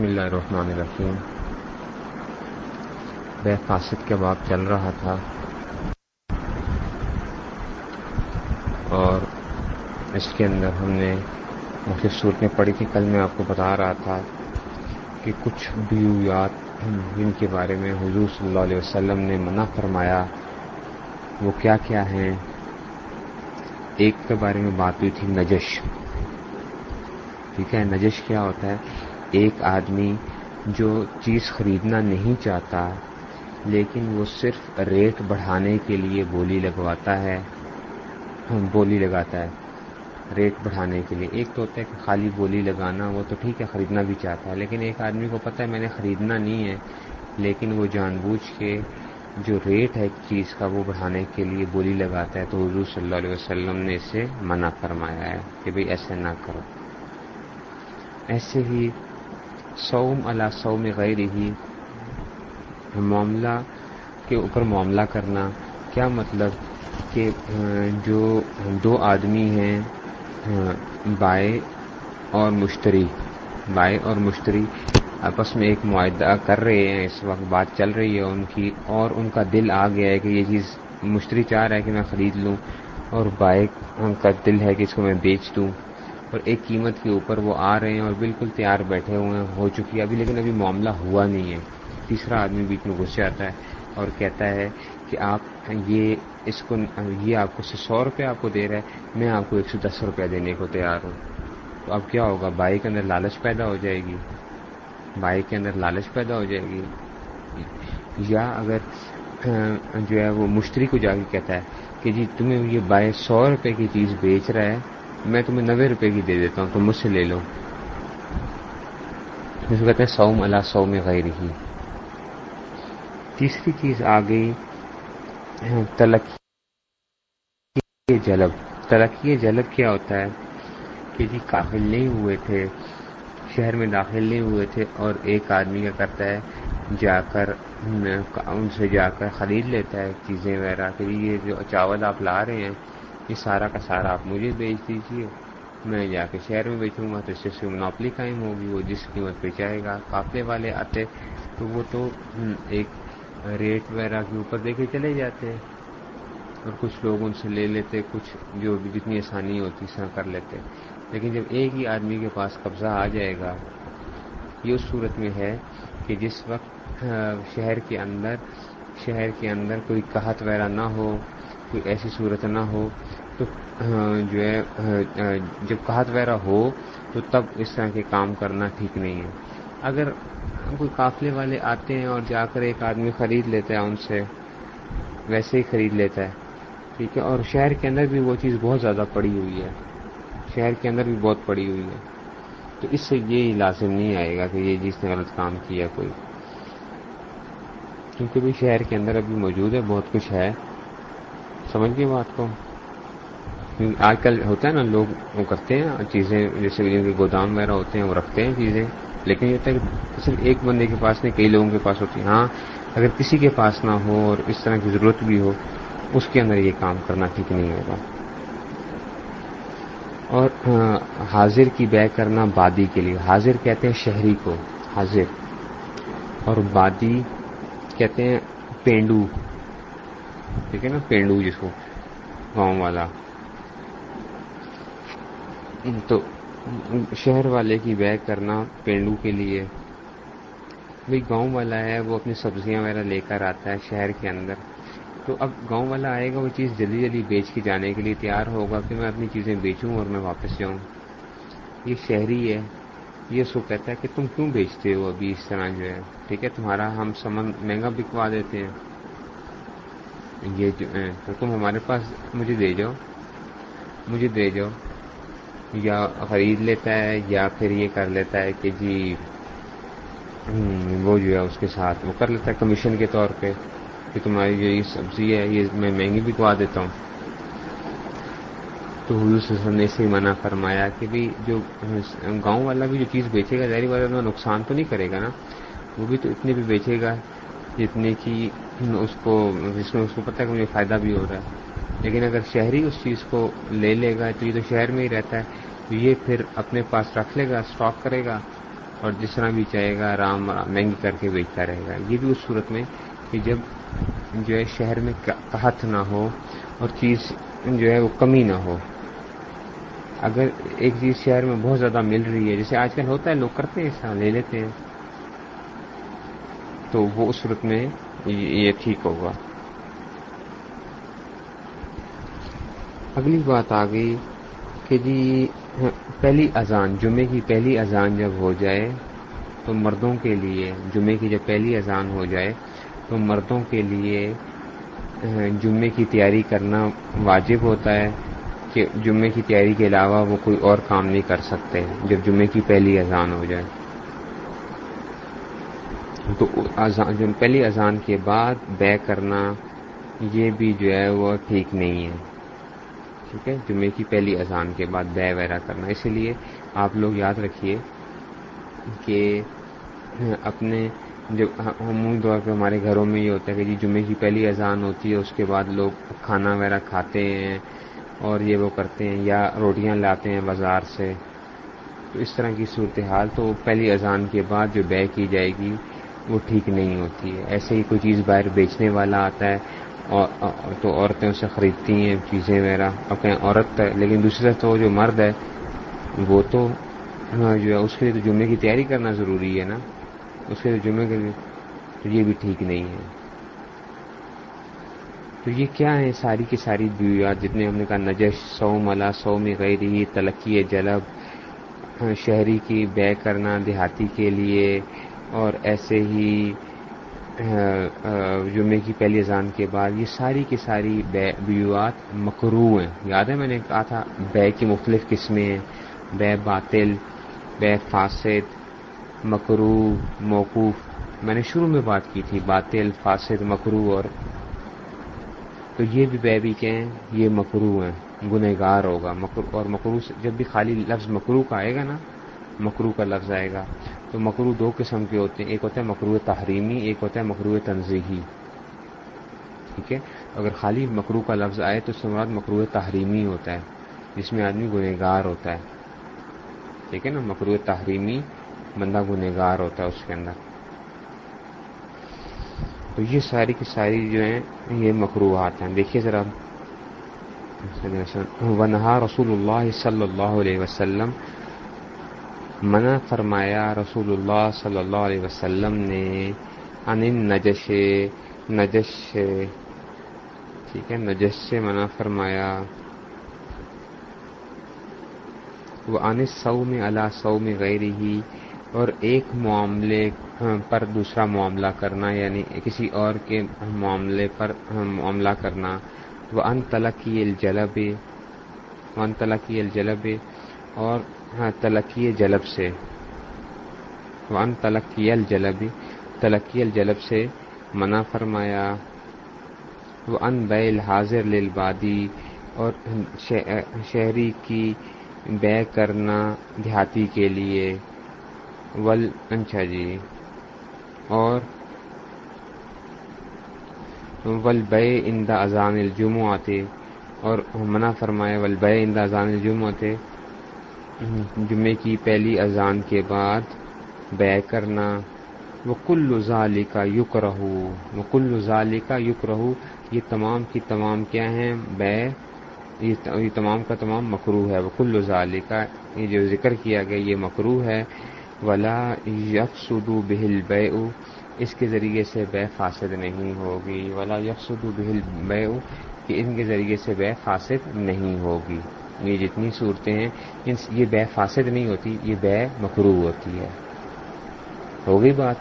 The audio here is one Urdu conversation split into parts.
بسم اللہ الرحمن الرحیم۔ بے فاسد کے باب چل رہا تھا۔ اور اس کے اندر ہم نے مختلف صورتیں پڑھی تھی۔ کل میں آپ کو بتا رہا تھا کہ کچھ بیویات جن کے بارے میں حضور صلی اللہ علیہ وسلم نے منع فرمایا۔ وہ کیا کیا ہیں؟ ایک کے بارے میں بات ہوئی تھی نجش۔ ٹھیک ہے، نجش کیا ہوتا ہے؟ ایک آدمی جو چیز خریدنا نہیں چاہتا، لیکن وہ صرف ریٹ بڑھانے کے لیے بولی لگواتا ہے۔ بولی لگاتا ہے ریٹ بڑھانے کے لیے۔ ایک تو ہوتا ہے کہ خالی بولی لگانا، وہ تو ٹھیک ہے، خریدنا بھی چاہتا ہے، لیکن ایک آدمی کو پتہ ہے میں نے خریدنا نہیں ہے، لیکن وہ جان بوجھ کے جو ریٹ ہے ایک چیز کا، وہ بڑھانے کے لیے بولی لگاتا ہے۔ تو حضور صلی اللہ علیہ وسلم نے اسے منع فرمایا ہے کہ بھئی ایسے نہ کرو۔ ایسے ہی سوم اللہ سوم غیر ہی معاملہ کے اوپر معاملہ کرنا، کیا مطلب کہ جو دو آدمی ہیں بائے اور مشتری، بائے اور مشتری آپس میں ایک معاہدہ کر رہے ہیں، اس وقت بات چل رہی ہے ان کی، اور ان کا دل آ گیا ہے کہ یہ چیز مشتری چاہ رہا ہے کہ میں خرید لوں، اور بائک کا دل ہے کہ اس کو میں بیچ دوں۔ اور ایک قیمت کے اوپر وہ آ رہے ہیں اور بالکل تیار بیٹھے ہوئے ہیں، ہو چکی ہے۔ ابھی لیکن ابھی معاملہ ہوا نہیں ہے۔ تیسرا آدمی بیچ میں گھس جاتا ہے اور کہتا ہے کہ آپ یہ اس کو، یہ آپ کو سو روپے آپ کو دے رہا ہے، میں آپ کو ایک سو دس روپیہ دینے کو تیار ہوں۔ تو اب کیا ہوگا؟ بائک کے اندر لالچ پیدا ہو جائے گی۔ بائک کے اندر لالچ پیدا ہو جائے گی۔ یا اگر جو ہے وہ مشتری کو جا کے کہتا ہے کہ جی تمہیں یہ بائک سو روپے کی چیز بیچ رہا ہے میں تمہیں نوے روپے کی دے دیتا ہوں، تم مجھ سے لے لو۔ جس کو کہتے ہیں سو اللہ سو میں غیر ہی تیسری چیز آ گئی تلقی جلب۔ تلقی جلب کیا ہوتا ہے؟ کہ جی کافل نہیں ہوئے تھے، شہر میں داخل نہیں ہوئے تھے اور ایک آدمی کیا کرتا ہے، جا کر ان سے جا کر خرید لیتا ہے چیزیں وغیرہ۔ کہ جی یہ جو چاول آپ لا رہے ہیں یہ سارا کا سارا آپ مجھے بیچ دیجیے میں جا کے شہر میں بیچوں گا تو اس سے مناپلی قائم ہوگی، وہ جس قیمت پہ چاہے گا قافلے والے آتے تو وہ تو ایک ریٹ وغیرہ کے اوپر دیکھے چلے جاتے اور کچھ لوگ ان سے لے لیتے، کچھ جو بھی جتنی آسانی ہوتی اس طرح کر لیتے۔ لیکن جب ایک ہی آدمی کے پاس قبضہ آ جائے گا، یہ اس صورت میں ہے کہ جس وقت شہر کے اندر، شہر کے اندر کوئی قحط وغیرہ نہ ہو، کوئی ایسی صورت نہ ہو تو جو ہے جب قحط وغیرہ ہو، تو تب اس طرح کے کام کرنا ٹھیک نہیں ہے۔ اگر کوئی قافلے والے آتے ہیں اور جا کر ایک آدمی خرید لیتا ہے ان سے، ویسے ہی خرید لیتا ہے، ٹھیک ہے، اور شہر کے اندر بھی وہ چیز بہت زیادہ پڑی ہوئی ہے۔ شہر کے اندر بھی بہت پڑی ہوئی ہے۔ تو اس سے یہ لازم نہیں آئے گا کہ یہ جس نے غلط کام کیا کوئی۔ کیونکہ بھی شہر کے اندر ابھی موجود ہے، بہت کچھ ہے۔ سمجھ گئے بات کو؟ آج کل ہوتا ہے نا، لوگ وہ کرتے ہیں، چیزیں جیسے جن کے گودام وغیرہ ہوتے ہیں، وہ رکھتے ہیں چیزیں۔ لیکن یہ ہوتا ہے کہ صرف ایک بندے کے پاس نہیں، کئی لوگوں کے پاس ہوتی ہے ہاں اگر کسی کے پاس نہ ہو اور اس طرح کی ضرورت بھی ہو، اس کے اندر یہ کام کرنا ٹھیک نہیں ہوگا۔ اور حاضر کی بے کرنا بادی کے لیے۔ حاضر کہتے ہیں شہری کو، حاضر۔ اور بادی کہتے ہیں پینڈو۔ ٹھیک ہے نا، پینڈو جس کو، گاؤں والا۔ تو شہر والے کی بے کرنا پینڈو کے لیے۔ بھائی گاؤں والا ہے، وہ اپنی سبزیاں وغیرہ لے کر آتا ہے شہر کے اندر۔ تو اب گاؤں والا آئے گا، وہ چیز جلدی جلدی بیچ کے جانے کے لیے تیار ہوگا کہ میں اپنی چیزیں بیچوں اور میں واپس جاؤں۔ یہ شہری ہے، یہ اس کو کہتا ہے کہ تم کیوں بیچتے ہو ابھی اس طرح جو ہے؟ ٹھیک ہے، تمہارا ہم سامان مہنگا بکوا دیتے ہیں۔ یہ جو تو تم ہمارے پاس مجھے دے جاؤ، مجھے دے جاؤ۔ یا خرید لیتا ہے یا پھر یہ کر لیتا ہے کہ جی وہ جو ہے اس کے ساتھ وہ کر لیتا ہے کمیشن کے طور پہ کہ تمہاری جو یہ سبزی ہے، یہ میں مہنگی بکوا دیتا ہوں۔ تو حضور نے اسے منع فرمایا کہ بھی جو گاؤں والا بھی جو چیز بیچے گا ظاہری والا نقصان تو نہیں کرے گا نا، وہ بھی تو اتنے بھی بیچے گا جتنے کی اس کو، جس میں اس کو پتہ ہے کہ مجھے فائدہ بھی ہو رہا ہے۔ لیکن اگر شہری اس چیز کو لے لے گا، تو یہ تو شہر میں ہی رہتا ہے، تو یہ پھر اپنے پاس رکھ لے گا اسٹاک کرے گا، اور جس طرح بھی چاہے گا رام مہنگی کر کے بیچتا رہے گا۔ یہ بھی اس صورت میں کہ جب جو ہے شہر میں قحط نہ ہو اور چیز جو ہے وہ کمی نہ ہو۔ اگر ایک چیز شہر میں بہت زیادہ مل رہی ہے، جیسے آج کل ہوتا ہے، لوگ کرتے ہیں ایسا لے لیتے ہیں۔ تو وہ اس صورت میں یہ ٹھیک ہوگا۔ اگلی بات آ گئی کہ جی پہلی اذان، جمعے کی پہلی اذان جب ہو جائے تو مردوں کے لیے، جمعے کی جب پہلی اذان ہو جائے تو مردوں کے لیے جمعے کی تیاری کرنا واجب ہوتا ہے کہ جمعے کی تیاری کے علاوہ وہ کوئی اور کام نہیں کر سکتے جب جمعے کی پہلی اذان ہو جائے۔ تو پہلی اذان کے بعد بے کرنا یہ بھی جو ہے وہ ٹھیک نہیں ہے۔ ٹھیک ہے جمعے کی پہلی اذان کے بعد بے وغیرہ کرنا۔ اسی لیے آپ لوگ یاد رکھیے کہ اپنے جو عمومی طور پہ ہمارے گھروں میں یہ ہوتا ہے کہ جی جمعے کی پہلی اذان ہوتی ہے، اس کے بعد لوگ کھانا وغیرہ کھاتے ہیں اور یہ وہ کرتے ہیں یا روٹیاں لاتے ہیں بازار سے۔ تو اس طرح کی صورتحال، تو پہلی اذان کے بعد جو بے کی جائے گی وہ ٹھیک نہیں ہوتی ہے۔ ایسے ہی کوئی چیز باہر بیچنے والا آتا ہے تو عورتیں اسے خریدتی ہیں چیزیں وغیرہ، اپنے عورت ہے لیکن دوسری طرف تو جو مرد ہے، وہ تو ہاں، جو ہے، اس کے لیے تو جمعے کی تیاری کرنا ضروری ہے نا؟ اس کے لیے جمعے کے لیے تو یہ بھی ٹھیک نہیں ہے۔ تو یہ کیا ہے ساری کی ساری بیویات جتنے ہم نے کہا، نجش سو ملا سو میں غیری تلقی جلب ہاں، شہری کی بے کرنا، دیہاتی کے لیے، اور ایسے ہی جمعے کی پہلی اذان کے بعد یہ ساری کی ساری بیوات مکرو ہیں۔ یاد ہے میں نے کہا تھا، بے کی مختلف قسمیں ہیں۔ بے باطل، بے فاسد مکرو موقوف۔ میں نے شروع میں بات کی تھی، باطل، فاسد مکرو اور۔ تو یہ بھی بے بھی کہ ہیں یہ مکرو ہیں۔ گنہ گار ہوگا اور مکرو جب بھی خالی لفظ مکرو کا آئے گا نا مکرو کا لفظ آئے گا۔ تو مکرو دو قسم کے ہوتے ہیں، ایک ہوتا ہے مکرو تحریمی، ایک ہوتا ہے مکرو تنظیحی ٹھیک ہے؟ اگر خالی مکرو کا لفظ آئے تو اس مراد مکرو تحریمی ہوتا ہے، جس میں آدمی گنہ گار ہوتا ہے۔ ٹھیک ہے نا؟ مکرو تحریمی بندہ گنہ گار ہوتا ہے اس کے اندر۔ تو یہ ساری کی ساری جو ہیں، یہ مکروحات ہیں۔ دیکھیے ذرا۔ ونہا رسول اللہ صلی اللہ علیہ وسلم منع فرمایا رسول اللہ صلی اللہ علیہ وسلم نے ان نجش نجش، ٹھیک ہے، نجش سے منع فرمایا۔ وہ ان سو میں اللہ سو میں غیر ہی اور ایک معاملے، پر دوسرا معاملہ کرنا یعنی کسی اور کے معاملے پر معاملہ کرنا۔ وہ ان تلقی الجلب ان تلقی الجلب اور ہاں تلقی جلب سے۔ وہ ان تلقی الجلب تلقی الجلب سے منع فرمایا۔ وہ ان بیل حاضر للبادی، اور شہری کی بے کرنا دیہاتی کے لیے۔ ول اچھا جی۔ اور ول بے اندا اذان الجموں آتے اور منع فرمایا ول بے اندا اذان الجموں آتے جمعے کی پہلی اذان کے بعد بے کرنا وہ کل ظالی کا یق رہو وہ کل ظالی کا یق رہو یہ تمام کی تمام کیا ہیں؟ بے، یہ تمام کا تمام مکرو ہے وہ کل ظالی کا یہ جو ذکر کیا گیا یہ مکرو ہے، ولا یکسدو بہل بے اس کے ذریعے سے بے فاسد نہیں ہوگی، ولا یکسدو بہل بے کہ ان کے ذریعے سے بے فاسد نہیں ہوگی۔ یہ جتنی صورتیں ہیں یہ بے فاسد نہیں ہوتی، یہ بے مکرو ہوتی ہے۔ ہو گئی بات؟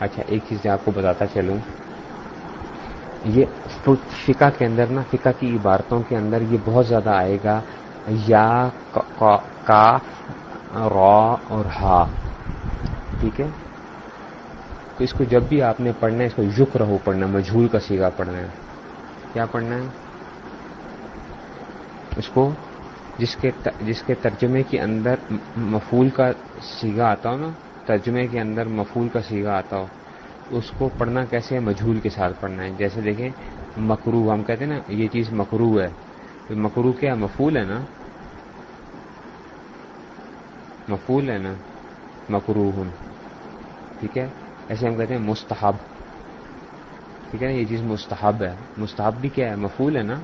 اچھا ایک چیز آپ کو بتاتا چلوں۔ یہ فقہ کے اندر نا، فقہ کی عبارتوں کے اندر یہ بہت زیادہ آئے گا، یا کاف را اور ہا۔ ٹھیک ہے؟ تو اس کو جب بھی آپ نے پڑھنا ہے، اس کو یق رہو پڑھنا، مجھول کا سیگا پڑھنا ہے۔ کیا پڑھنا ہے؟ اس کو جس کے جس کے ترجمے کے اندر مفول کا سیگا آتا ہو نا، ترجمے کے اندر مفول کا سیگا آتا ہو، اس کو پڑھنا کیسے ہے مجھول کے ساتھ پڑھنا ہے؟ جیسے دیکھیں، مکرو، ہم کہتے ہیں نا، یہ چیز مکرو ہے۔ مکرو کیا مفول ہے نا۔ مفول ہے نا۔ مکروہ ٹھیک ہے؟ ایسے ہم کہتے ہیں مستحب۔ ٹھیک ہے نا، یہ چیز مستحب ہے۔ مستحب بھی کیا ہے؟ مفول ہے نا۔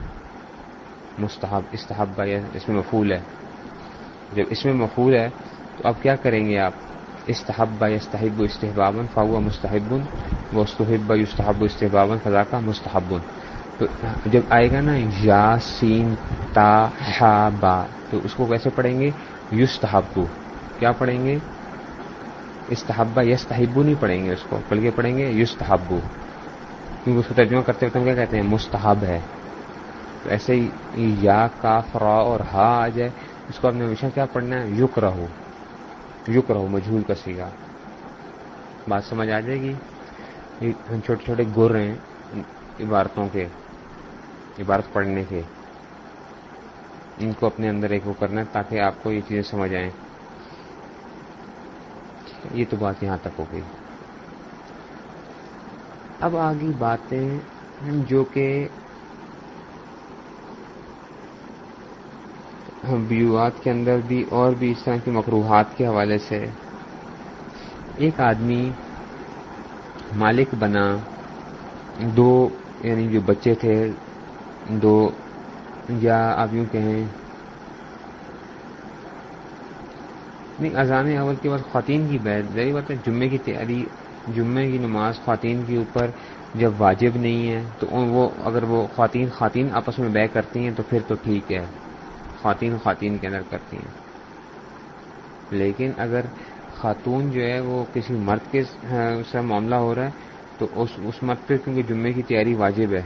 مستحب، استحب اس میں مفول ہے۔ جب اس میں مفول ہے، تو اب کیا کریں گے آپ؟ استحب استحب استحبابن فاو مستحب و استحب استحب استحبابن فضا کا مستحب۔ تو جب آئے گا نا، یا، سین، تا، ہا، با، تو اس کو کیسے پڑھیں گے؟ یستحبو کیا پڑھیں گے؟ استحبا یستحبو نہیں پڑھیں گے اس کو، بلکہ پڑھیں گے یستحبو کیونکہ اس کو ترجمہ کرتے ہوئے ہم کیا کہتے ہیں؟ مستحب ہے۔ ایسے ہی یا، کا، فرا اور ہا آ جائے، اس کو آپ نے ہمیشہ کیا پڑھنا ہے؟ یق رہو۔ یق رہو، مجھول کا سیگا۔ بات سمجھ آ جائے گی؟ ہم چھوٹے چھوٹے گر ہیں عبارتوں کے، عبارت پڑھنے کے۔ ان کو اپنے اندر ایک وہ کرنا ہے تاکہ آپ کو یہ چیزیں سمجھ آئیں۔ یہ تو بات یہاں تک ہو گئی۔ اب آگی باتیں جو کہ ویوات کے اندر بھی اور بھی اس طرح کی مقروحات کے حوالے سے ایک آدمی مالک بنا، دو یعنی جو بچے تھے، دو، یا آپ یوں کہیں نہیں اذان اول کے بعد خواتین کی بیت ذریعہ بات ہے جمعے کی تیاری، جمعے کی نماز خواتین کے اوپر جب واجب نہیں ہے، تو وہ اگر وہ خواتین خواتین آپس میں بے کرتی ہیں تو پھر تو ٹھیک ہے۔ خواتین خواتین کے اندر کرتی ہیں۔ لیکن اگر خاتون جو ہے وہ کسی مرد کے سے ہاں، معاملہ ہو رہا ہے، تو اس اس مرد پہ کیونکہ جمعے کی تیاری واجب ہے،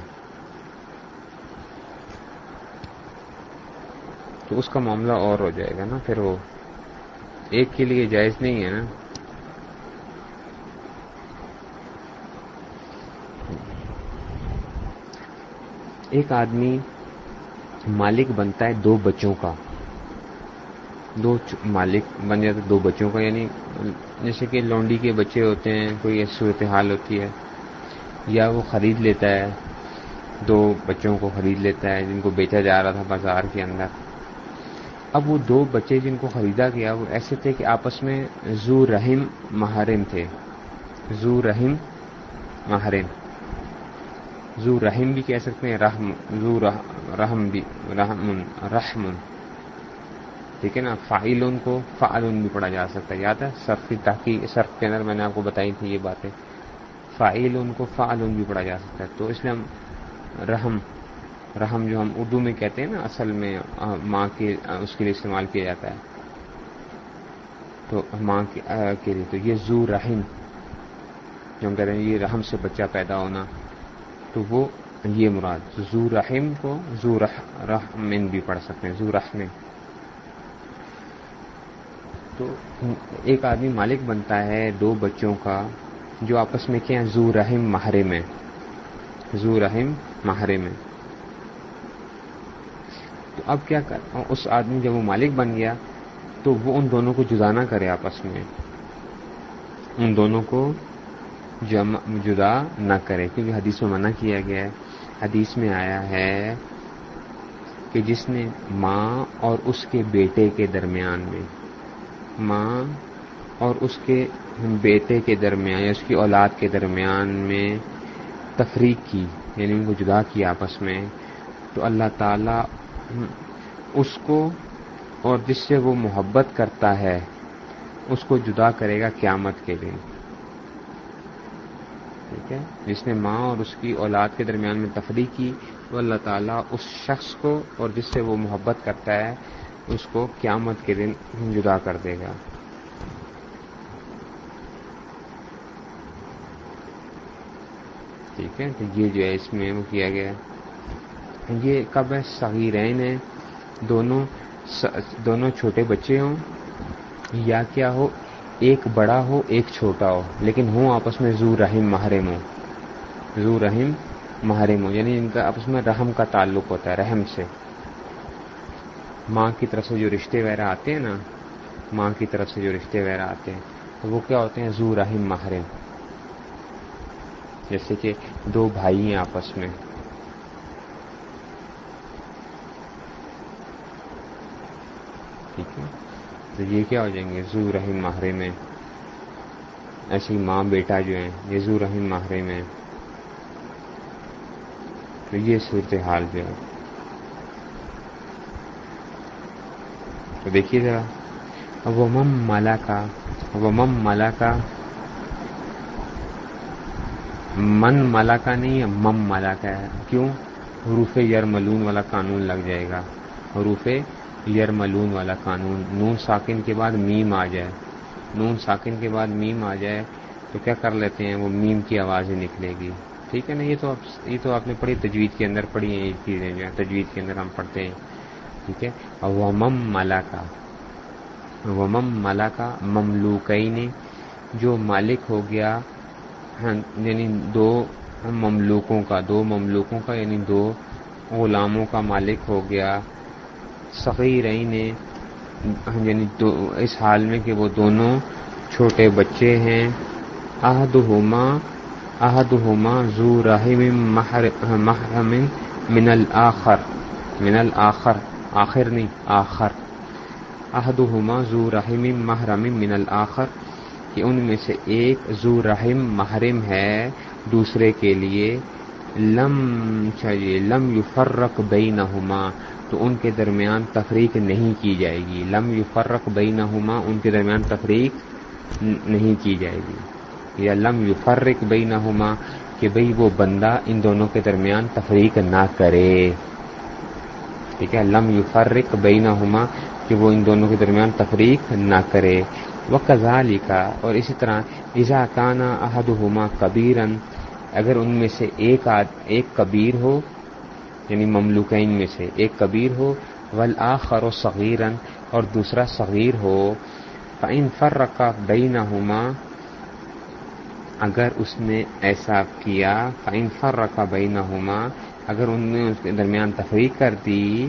تو اس کا معاملہ اور ہو جائے گا نا۔ پھر وہ ایک کے لیے جائز نہیں ہے نا۔ ایک آدمی مالک بنتا ہے دو بچوں کا۔ دو مالک بن جاتا دو بچوں کا یعنی جیسے کہ لونڈی کے بچے ہوتے ہیں، کوئی ایسی صورتحال ہوتی ہے، یا وہ خرید لیتا ہے، دو بچوں کو خرید لیتا ہے، جن کو بیچا جا رہا تھا بازار کے اندر۔ اب وہ دو بچے جن کو خریدا گیا، وہ ایسے تھے کہ آپس میں زو رحم محرم تھے۔ زو رحم محرم زو رحم بھی کہہ سکتے ہیں، رحم زو رحم بھی رحم رحم ٹھیک ہے نا؟ فائل کو فعلن بھی پڑھا جا سکتا ہے، یاد ہے؟ سرف کی تحقیق سرف کے اندر میں نے آپ کو بتائی تھی یہ باتیں۔ فائل ان کو فعلن بھی پڑھا جا سکتا ہے۔ تو اس لیے ہم رحم رحم جو ہم اردو میں کہتے ہیں نا، اصل میں ماں کے اس کے لیے استعمال کیا جاتا ہے۔ تو ماں کے لیے۔ تو یہ زو رحم، جو ہم کہتے ہیں، یہ رحم سے بچہ پیدا ہونا۔ تو وہ یہ مراد زو رحم کو زو رحمن بھی پڑھ سکتے ہیں زو رحم تو ایک آدمی مالک بنتا ہے دو بچوں کا، جو آپس میں کیا زو رحم ماہرے میں۔ زو رحم ماہرے میں۔ تو اب کیا کر، اس آدمی جب وہ مالک بن گیا، تو وہ ان دونوں کو جدا نہ کرے آپس میں۔ ان دونوں کو جدا نہ کرے، کیونکہ حدیث میں منع کیا گیا ہے۔ حدیث میں آیا ہے کہ جس نے ماں اور اس کے بیٹے کے درمیان میں، ماں اور اس کے بیٹے کے درمیان یا اس کی اولاد کے درمیان میں تفریق کی یعنی ان کو جدا کیا آپس میں، تو اللہ تعالی اس کو اور جس سے وہ محبت کرتا ہے، اس کو جدا کرے گا قیامت کے دن۔ ٹھیک ہے؟ جس نے ماں اور اس کی اولاد کے درمیان میں تفریح کی، تو اللہ تعالیٰ اس شخص کو اور جس سے وہ محبت کرتا ہے، اس کو قیامت کے دن جدا کر دے گا۔ ٹھیک ہے؟ تو یہ جو ہے، اس میں وہ کیا گیا۔ یہ کب ہے؟ صغیرین ہے دونوں دونوں چھوٹے بچے ہوں۔ یا کیا ہو؟ ایک بڑا ہو، ایک چھوٹا ہو، لیکن ہوں آپس میں زو رحم، محرم ہو زو رحم، محرم ہو یعنی ان کا آپس میں رحم کا تعلق ہوتا ہے، رحم سے۔ ماں کی طرف سے جو رشتے وغیرہ آتے ہیں نا، ماں کی طرف سے جو رشتے وغیرہ آتے ہیں، تو وہ کیا ہوتے ہیں؟ زو رحم، محرم۔ جیسے کہ دو بھائی ہیں آپس میں۔ ٹھیک ہے۔ تو یہ کیا ہو جائیں گے؟ زو رحم ماہرے میں۔ ایسی ماں بیٹا جو ہیں، یہ زو رحم ماہرے میں۔ تو یہ صورتحال جو ہے۔ تو دیکھیے ذرا۔ وہ مم مالا کا وہ مم مالا کا من مالا کا نہیں ہے مم مالا کا ہے۔ کیوں؟ حروف یرملون والا قانون لگ جائے گا۔ حروف یرملون والا قانون۔ نون ساکن کے بعد میم آ جائے۔ نون ساکن کے بعد میم آ جائے تو کیا کر لیتے ہیں؟ وہ میم کی آواز ہی نکلے گی۔ ٹھیک ہے نا؟ یہ تو یہ تو آپ نے پڑھی، تجوید کے اندر پڑھی ہیں، یہ چیزیں جو ہیں، تجوید کے اندر ہم پڑھتے ہیں۔ ٹھیک ہے؟ اور وہ مالا کا ومم ملا کا مملوکئی نے جو مالک ہو گیا ہاں، یعنی دو مملوکوں کا، دو مملوکوں کا یعنی دو غلاموں کا مالک ہو گیا۔ صغیرئی نے یعنی اس حال میں کہ وہ دونوں چھوٹے بچے ہیں۔ عہد ہوما عہد ہوما زو رحم محرم من الآخر من الآخر، آخر نہیں، آخر۔ احدہما ذو رحم محرم من الآخر، کہ ان میں سے ایک ذو رحم محرم ہے، دوسرے کے لیے لم، چاہیے، لم یفرق بینہما۔ تو ان کے درمیان تفریق نہیں کی جائے گی۔ لم یفرق بینہما، ان کے درمیان تفریق نہیں کی جائے گی۔ یا لم یفرق بینہما کہ بھئی وہ بندہ ان دونوں کے درمیان تفریق نہ کرے۔ ٹھیک ہے؟ لم یفرق بینہما کہ وہ ان دونوں کے درمیان تفریق نہ کرے۔ وہ کزالی کا اور اسی طرح ایزا کانا احد ہوما کبیرن، اگر ان میں سے ایک آد ایک کبیر ہو یعنی مملوکین میں سے ایک کبیر ہو ولآخر و صغیرن اور دوسرا صغیر ہو فعین فر رکھا بئی نہ اگر اس نے ایسا کیا فعین فر رکھا بئی نہ اگر ان نے اس کے درمیان تفریق کر دی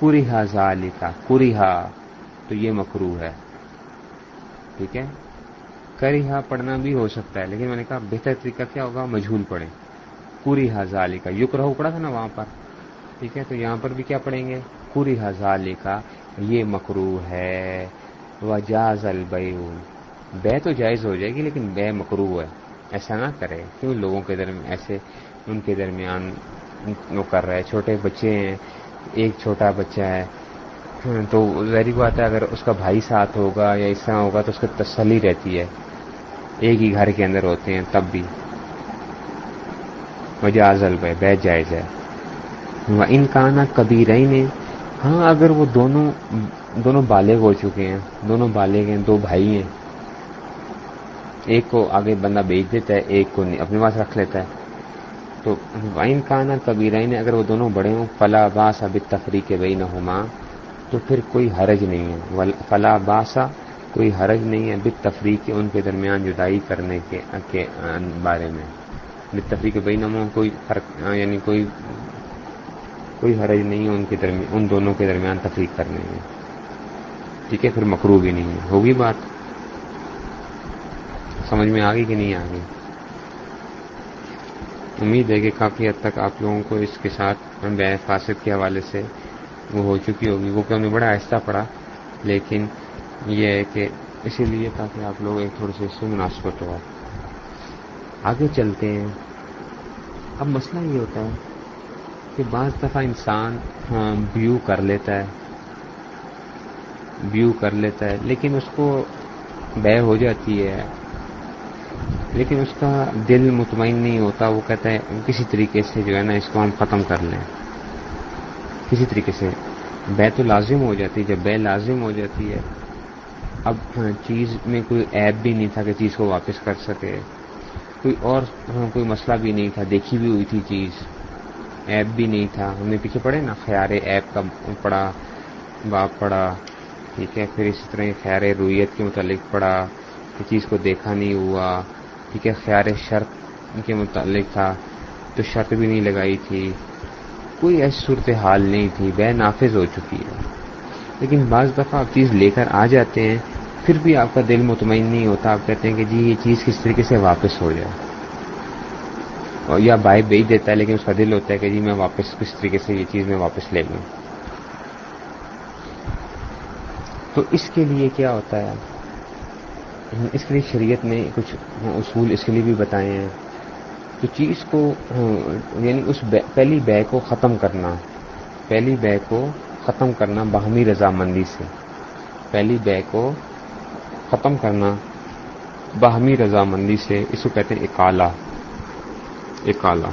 کریہ ذالکا کریہ تو یہ مکرو ہے۔ ٹھیک ہے؟ کریہ پڑھنا بھی ہو سکتا ہے، لیکن میں نے کہا بہتر طریقہ کیا ہوگا، مجھول پڑھیں۔ کریہ ذالکا یق رہو پڑا تھا نا وہاں پر۔ ٹھیک ہے، تو یہاں پر بھی کیا پڑھیں گے؟ کریہ ذالکا یہ مکرو ہے۔ وجاز البیع۔ بے تو جائز ہو جائے گی، لیکن بے مکرو ہے۔ ایسا نہ کرے۔ کیوں؟ لوگوں کے درمیان ایسے ان کے درمیان وہ کر رہے چھوٹے بچے ہیں، ایک چھوٹا بچہ ہے۔ تو ظاہری بات ہے، اگر اس کا بھائی ساتھ ہوگا یا اس طرح ہوگا تو اس کی تسلی رہتی ہے۔ ایک ہی گھر کے اندر ہوتے ہیں، تب بھی۔ مجازل بے جائز ہے۔ وہ ان کا نے ہاں اگر وہ دونوں دونوں بالغ ہو چکے ہیں، دونوں بالغ ہیں، دو بھائی ہیں۔ ایک کو آگے بندہ بیچ دیتا ہے، ایک کو اپنے پاس رکھ لیتا ہے۔ تو وائن کانا کبیرین، اگر وہ دونوں بڑے ہوں، فلا باسا بت تفریح بئی نہ تو پھر کوئی حرج نہیں ہے۔ فلا باسا کوئی حرج نہیں ہے بت تفریح کے ان کے درمیان جدائی کرنے کے بارے میں۔ بت تفریح کے کوئی فرق یعنی کوئی کوئی حرج نہیں ہے ان کے درمیان، ان دونوں کے درمیان تفریح کرنے میں۔ ٹھیک ہے، پھر مکرو بھی نہیں ہے۔ ہوگی بات؟ سمجھ میں آ گئی کہ نہیں آ گئی امید ہے کہ کافی حد تک آپ لوگوں کو اس کے ساتھ بے فاصد کے حوالے سے وہ ہو چکی ہوگی۔ وہ کہ ہمیں بڑا آہستہ پڑا۔ لیکن یہ ہے کہ اسی لیے تاکہ آپ لوگ ایک تھوڑے سے اس سے مناسبت ہو۔ آگے چلتے ہیں۔ اب مسئلہ یہ ہوتا ہے کہ بعض دفعہ انسان ہاں، ویو کر لیتا ہے ویو کر لیتا ہے، لیکن اس کو بے ہو جاتی ہے، لیکن اس کا دل مطمئن نہیں ہوتا، وہ کہتا ہے کسی طریقے سے جو ہے نا اس کو ہم ختم کر لیں۔ کسی طریقے سے بے تو لازم ہو جاتی ہے جب بے لازم ہو جاتی ہے، اب ہاں، چیز میں کوئی ایپ بھی نہیں تھا کہ چیز کو واپس کر سکے۔ کوئی اور کوئی مسئلہ بھی نہیں تھا، دیکھی بھی ہوئی تھی چیز، ایپ بھی نہیں تھا۔ ہم نے پیچھے پڑھے نا خیار ایپ کا پڑھا، باپ پڑھا، ٹھیک ہے، پھر اسی طرح خیار رویت کے متعلق پڑھا کہ چیز کو دیکھا نہیں ہوا، ٹھیک ہے، خیال شرط کے متعلق تھا، تو شرط بھی نہیں لگائی تھی۔ کوئی ایسی صورت حال نہیں تھی، بے نافذ ہو چکی ہے۔ لیکن بعض دفعہ آپ چیز لے کر آ جاتے ہیں پھر بھی آپ کا دل مطمئن نہیں ہوتا، آپ کہتے ہیں کہ جی یہ چیز کس طریقے سے واپس ہو جائے؟ اور یا بائی بیچ دیتا ہے، لیکن اس کا دل ہوتا ہے کہ جی میں واپس کس طریقے سے یہ چیز میں واپس لے لوں؟ تو اس کے لیے کیا ہوتا ہے؟ اس کے لیے شریعت نے کچھ اصول اس کے لیے بھی بتائے ہیں تو چیز کو یعنی اس پہلی بے کو ختم کرنا، پہلی بے کو ختم کرنا باہمی رضامندی سے، پہلی بے کو ختم کرنا باہمی رضامندی سے اس کو کہتے ہیں اکالا۔ اکالا۔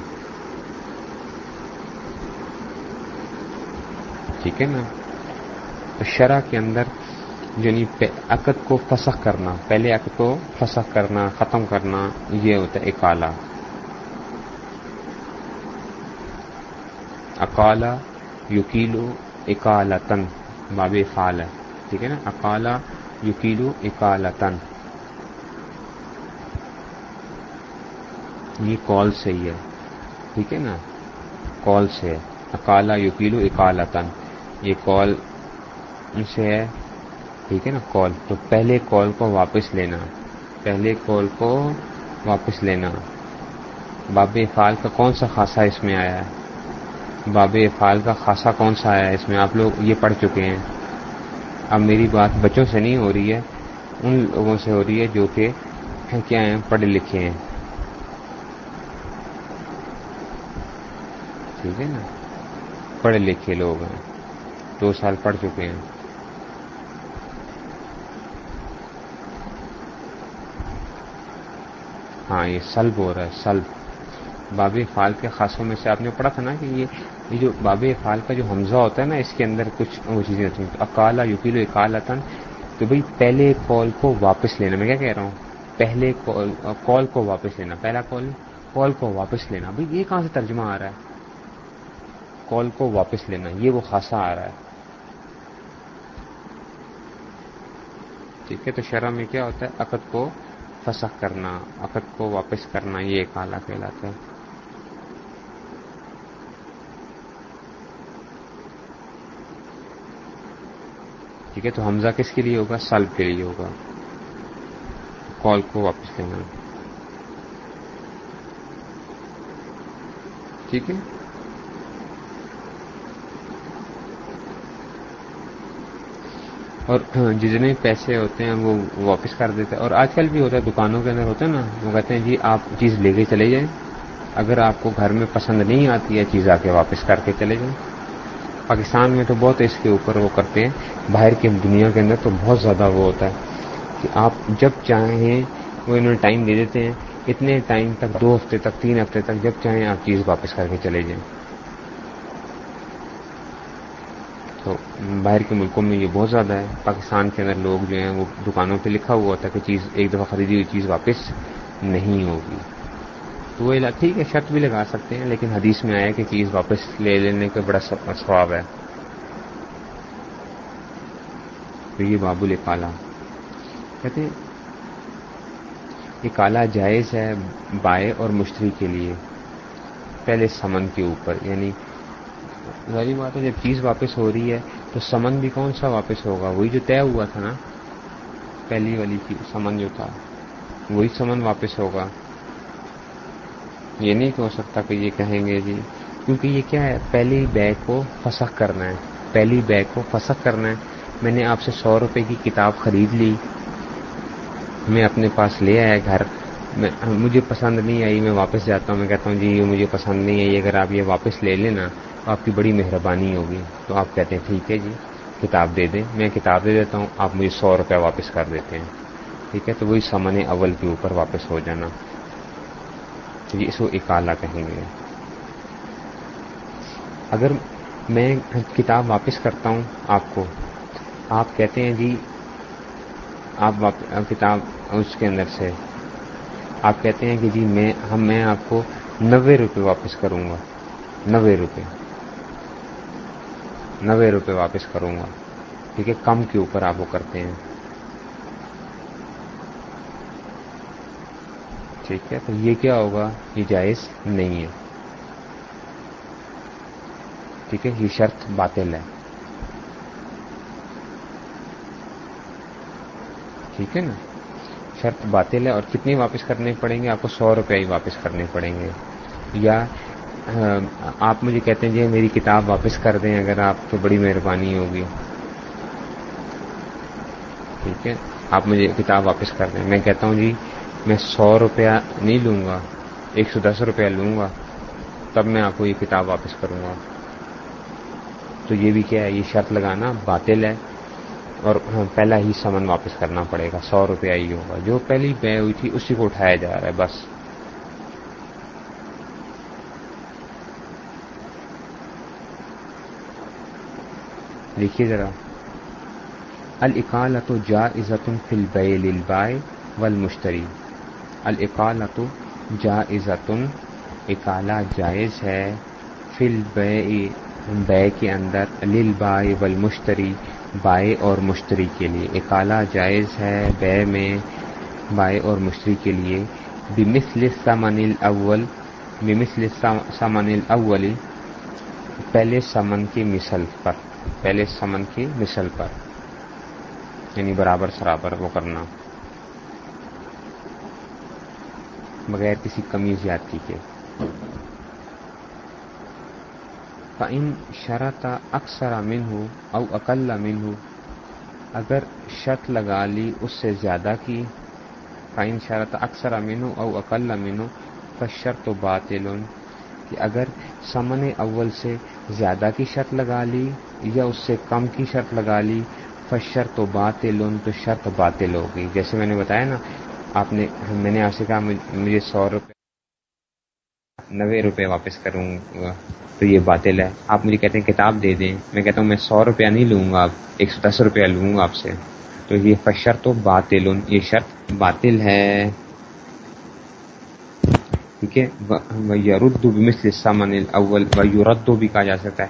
ٹھیک ہے نا؟ شرح کے اندر یعنی عقد کو فسخ کرنا، پہلے عقد کو فسخ کرنا، ختم کرنا، یہ ہوتا ہے اکالا۔ اکالا یوکیلو اکالتن باب فال ہے ٹھیک ہے نا؟ اکالا یوکیلو اکالتن۔ یہ کال سے ہی ہے۔ ٹھیک ہے نا؟ کال سے اکالا یوکیلو اکالتن۔ یہ کال سے ہے۔ ٹھیک ہے نا؟ کال۔ تو پہلے کال کو واپس لینا۔ پہلے کال کو واپس لینا۔ باب افعال کا کون سا خاصا اس میں آیا ہے؟ باب افعال کا خاصا کون سا آیا ہے؟ اس میں آپ لوگ یہ پڑھ چکے ہیں۔ اب میری بات بچوں سے نہیں ہو رہی ہے، ان لوگوں سے ہو رہی ہے جو کہ کیا ہیں، پڑھے لکھے ہیں۔ ٹھیک ہے نا؟ پڑھے لکھے لوگ ہیں۔ دو سال پڑھ چکے ہیں۔ ہاں یہ سلب ہو رہا ہے، سلب۔ باب فال کے خاصوں میں سے آپ نے پڑھا تھا نا کہ یہ جو باب فال کا جو حمزہ ہوتا ہے نا، اس کے اندر کچھ وہ چیزیں ہوتی ہیں۔ اکالا یوکیلو اکال آتا تو بھائی پہلے کال کو واپس لینا، میں کیا کہہ رہا ہوں؟ پہلے کال کو واپس لینا، پہلا کال کال کو واپس لینا۔ بھائی یہ کہاں سے ترجمہ آ رہا ہے؟ کال کو واپس لینا، یہ وہ خاصا آ رہا ہے۔ ٹھیک ہے، تو شرح میں کیا ہوتا ہے؟ عقد کو فسخ کرنا، عقد کو واپس کرنا، یہ کالا کہلاتا ہے۔ ٹھیک ہے؟ تو حمزہ کس کے لیے ہوگا؟ سلب کے لیے ہوگا۔ کال کو واپس لینا ٹھیک ہے؟ اور ہاں، جتنے پیسے ہوتے ہیں وہ واپس کر دیتے ہیں۔ اور آج کل بھی ہوتا ہے، دکانوں کے اندر ہوتا ہے نا، وہ کہتے ہیں جی آپ چیز لے کے چلے جائیں۔ اگر آپ کو گھر میں پسند نہیں آتی ہے، چیز آ کے واپس کر کے چلے جائیں۔ پاکستان میں تو بہت اس کے اوپر وہ کرتے ہیں، باہر کی دنیا کے اندر تو بہت زیادہ وہ ہوتا ہے کہ آپ جب چاہیں وہ انہوں نے ٹائم دے دیتے ہیں، اتنے ٹائم تک، دو ہفتے تک، تین ہفتے تک جب چاہیں آپ چیز واپس کر کے چلے جائیں۔ تو باہر کے ملکوں میں یہ بہت زیادہ ہے۔ پاکستان کے اندر لوگ جو ہیں وہ دکانوں پہ لکھا ہوا ہوتا ہے کہ چیز، ایک دفعہ خریدی ہوئی چیز واپس نہیں ہوگی۔ تو وہ ٹھیک ہے، شرط بھی لگا سکتے ہیں، لیکن حدیث میں آیا کہ چیز واپس لے لینے کا بڑا سواب ہے۔ تو یہ بابل کالا۔ کہتے ہیں، یہ کالا جائز ہے بائے اور مشتری کے لیے، پہلے سمن کے اوپر۔ یعنی ظاہری بات ہے، جب چیز واپس ہو رہی ہے، تو سمن بھی کون سا واپس ہوگا؟ وہی جو طے ہوا تھا نا، پہلی والی سمن جو تھا، وہی سمن واپس ہوگا۔ یہ نہیں ہو سکتا کہ یہ کہیں گے جی کیونکہ یہ کیا ہے، پہلی بیگ کو فسخ کرنا ہے، پہلی بیگ کو فسخ کرنا ہے۔ میں نے آپ سے سو روپے کی کتاب خرید لی، میں اپنے پاس لے آیا گھر۔ مجھے پسند نہیں آئی، میں واپس جاتا ہوں، میں کہتا ہوں جی یہ مجھے پسند نہیں آئی، اگر آپ یہ واپس لے لینا، آپ کی بڑی مہربانی ہوگی۔ تو آپ کہتے ہیں ٹھیک ہے جی کتاب دے دیں۔ میں کتاب دے دیتا ہوں، آپ مجھے سو روپیہ واپس کر دیتے ہیں۔ ٹھیک ہے، تو وہی سمن اول کے اوپر واپس ہو جانا۔ جی اس کو اکالا کہیں گے۔ اگر میں کتاب واپس کرتا ہوں آپ کو، آپ کہتے ہیں جی آپ کتاب اس کے اندر سے۔ آپ کہتے ہیں کہ جی میں، ہم، میں آپ کو نوے روپے واپس کروں گا۔ نوے روپے۔ نوے روپے واپس کروں گا۔ ٹھیک ہے، کم کے اوپر آپ وہ کرتے ہیں۔ ٹھیک ہے، تو یہ کیا ہوگا؟ یہ جائز نہیں ہے۔ ٹھیک ہے، یہ شرط باطل ہے۔ ٹھیک ہے نا؟ شرط باطل ہے اور کتنی واپس کرنے پڑیں گے؟ آپ کو سو روپے ہی واپس کرنے پڑیں گے۔ یا آپ مجھے کہتے ہیں جی میری کتاب واپس کر دیں اگر آپ، تو بڑی مہربانی ہوگی۔ ٹھیک ہے، آپ مجھے کتاب واپس کر دیں۔ میں کہتا ہوں جی میں سو روپیہ نہیں لوں گا، ایک سو دس روپیہ لوں گا، تب میں آپ کو یہ کتاب واپس کروں گا۔ تو یہ بھی کیا ہے، یہ شرط لگانا باطل ہے اور پہلا ہی سمن واپس کرنا پڑے گا، سو روپیہ ہی ہوگا۔ جو پہلی بے ہوئی تھی، اسی کو اٹھایا جا رہا ہے، بس۔ دیکھیے ذرا۔ الکالت جا عزت فل بائے ول مشتری الکالت جا عزت اکالا جائز ہے۔ فل بے بے کے اندر لل بائے ول مشتری بائے اور مشتری کے لیے۔ اکالا جائز ہے بے میں بائے اور مشتری کے لیے۔ بمثل سمن الاول بمثل سمن الاول پہلے سمن کی مثل پر۔ پہلے سمن کی مثل پر۔ یعنی برابر، سرابر وہ کرنا۔ بغیر کسی کمی زیادتی کے فعن شرط اکثر امن ہو او اقل امن ہو اگر شرط لگا لی اس سے زیادہ کی فائن شرط اکثر امین ہو او اقل امین ہو فشرط و باطل۔ کہ اگر سمن اول سے زیادہ کی شرط لگا لی یا اس سے کم کی شرط لگا لی فشر تو باطل تو شرط باطل ہوگی۔ جیسے میں نے بتایا نا آپ نے میں نے آپ سے کہا مجھے سو روپے نوے روپے واپس کروں گا۔ تو یہ باطل ہے آپ مجھے کہتے ہیں کتاب دے دیں۔ میں کہتا ہوں میں سو روپیہ نہیں لوں گا، آپ ایک سو دس روپیہ لوں گا آپ سے۔ تو یہ فشر تو باطل، یہ شرط باطل ہے۔ ٹھیک ہے؟ یورد بمثل سامن اول و یوردو بھی کہا جا سکتا ہے۔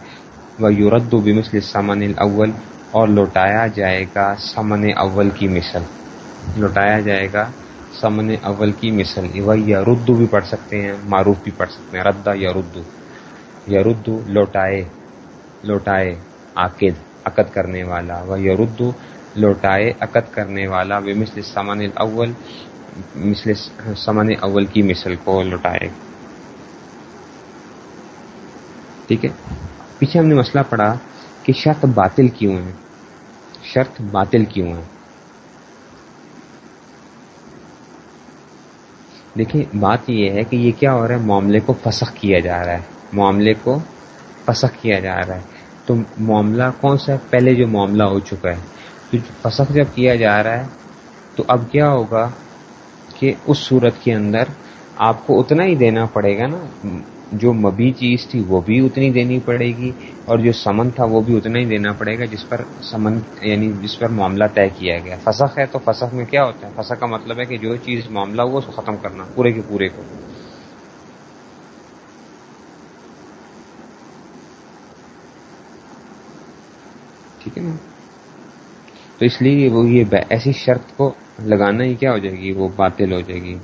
وہ یورد بمثل سامن اول اور لوٹایا جائے گا سمن اول کی مثل۔ لوٹایا جائے گا سمن اول کی مثل وہ یا ردو بھی پڑھ سکتے ہیں، معروف بھی پڑھ سکتے ہیں ردا یا ردو یا ردو لوٹائے لوٹائے عقد عقد کرنے والا۔ وہ یا ردو لوٹائے، عقد کرنے والا وہ مثل سمن اول مثل سمن اول کی مثل کو لوٹائے۔ ٹھیک ہے؟ پیچھے ہم نے مسئلہ پڑھا کہ شرط باطل کیوں ہے شرط باطل کیوں ہے دیکھیں، بات یہ ہے کہ یہ کیا ہو رہا ہے؟ معاملے کو فسخ کیا جا رہا ہے۔ معاملے کو فسخ کیا جا رہا ہے۔ تو معاملہ کون سا ہے؟ پہلے جو معاملہ ہو چکا ہے۔ تو فسخ جب کیا جا رہا ہے، تو اب کیا ہوگا کہ اس صورت کے اندر آپ کو اتنا ہی دینا پڑے گا نا۔ جو مبی چیز تھی وہ بھی اتنی دینی پڑے گی اور جو سمن تھا وہ بھی اتنا ہی دینا پڑے گا جس پر سمن یعنی جس پر معاملہ طے کیا گیا۔ فسخ ہے تو فسخ میں کیا ہوتا ہے؟ فسخ کا مطلب ہے کہ جو چیز معاملہ ہوا اس کو ختم کرنا، پورے کے پورے کو۔ ٹھیک ہے نا؟ تو اس لیے وہ یہ ایسی شرط کو لگانا ہی کیا ہو جائے گی؟ وہ باطل ہو جائے گی۔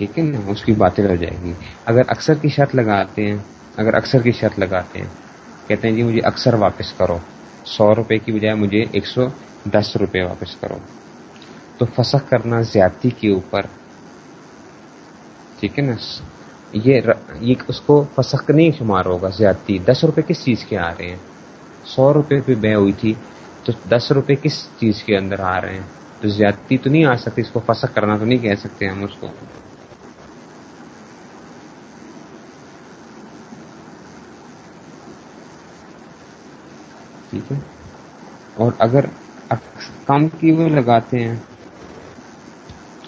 ٹھیک ہے نا اس کی باتیں رہ جائے گی۔ اگر اکثر کی شرط لگاتے ہیں، اگر اکثر کی شرط لگاتے ہیں، کہتے ہیں جی مجھے اکثر واپس کرو۔ سو روپے کی بجائے مجھے ایک سو دس روپے واپس کرو۔ تو فسخ کرنا زیادتی کے اوپر، ٹھیک ہے نا؟ یہ اس کو فسخ نہیں شمار ہوگا، زیادتی۔ دس روپے کس چیز کے آ رہے ہیں؟ سو روپے پہ بے ہوئی تھی تو دس روپے کس چیز کے اندر آ رہے ہیں؟ تو زیادتی تو نہیں آ سکتی، اس کو فسخ کرنا تو نہیں کہہ سکتے ہم اس کو۔ ٹھیک ہے؟ اور اگر کم کی وہ لگاتے ہیں؟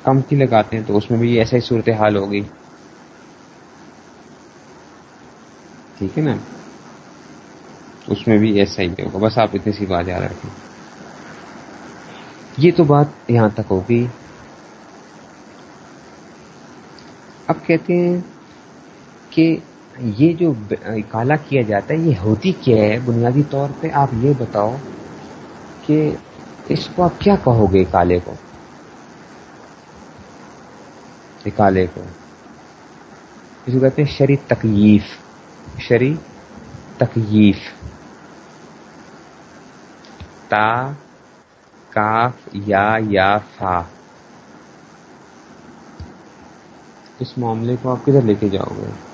کم کی لگاتے ہیں تو اس میں بھی ایسا ہی صورتحال ہوگی۔ ٹھیک ہے نا؟ اس میں بھی ایسا ہی ہوگا۔ بس آپ اتنی سی بات یاد رکھیں۔ یہ تو بات یہاں تک ہوگی۔ اب کہتے ہیں کہ یہ جو کالا کیا جاتا ہے، یہ ہوتی کیا ہے؟ بنیادی طور پہ آپ یہ بتاؤ کہ اس کو آپ کیا کہو گے کالے کو؟ کالے کو۔ اس کو کہتے ہیں شری تکلیف۔ شری تکلیف۔ تا، کاف، یا یا، فا۔ اس معاملے کو آپ کدھر لے کے جاؤ گے؟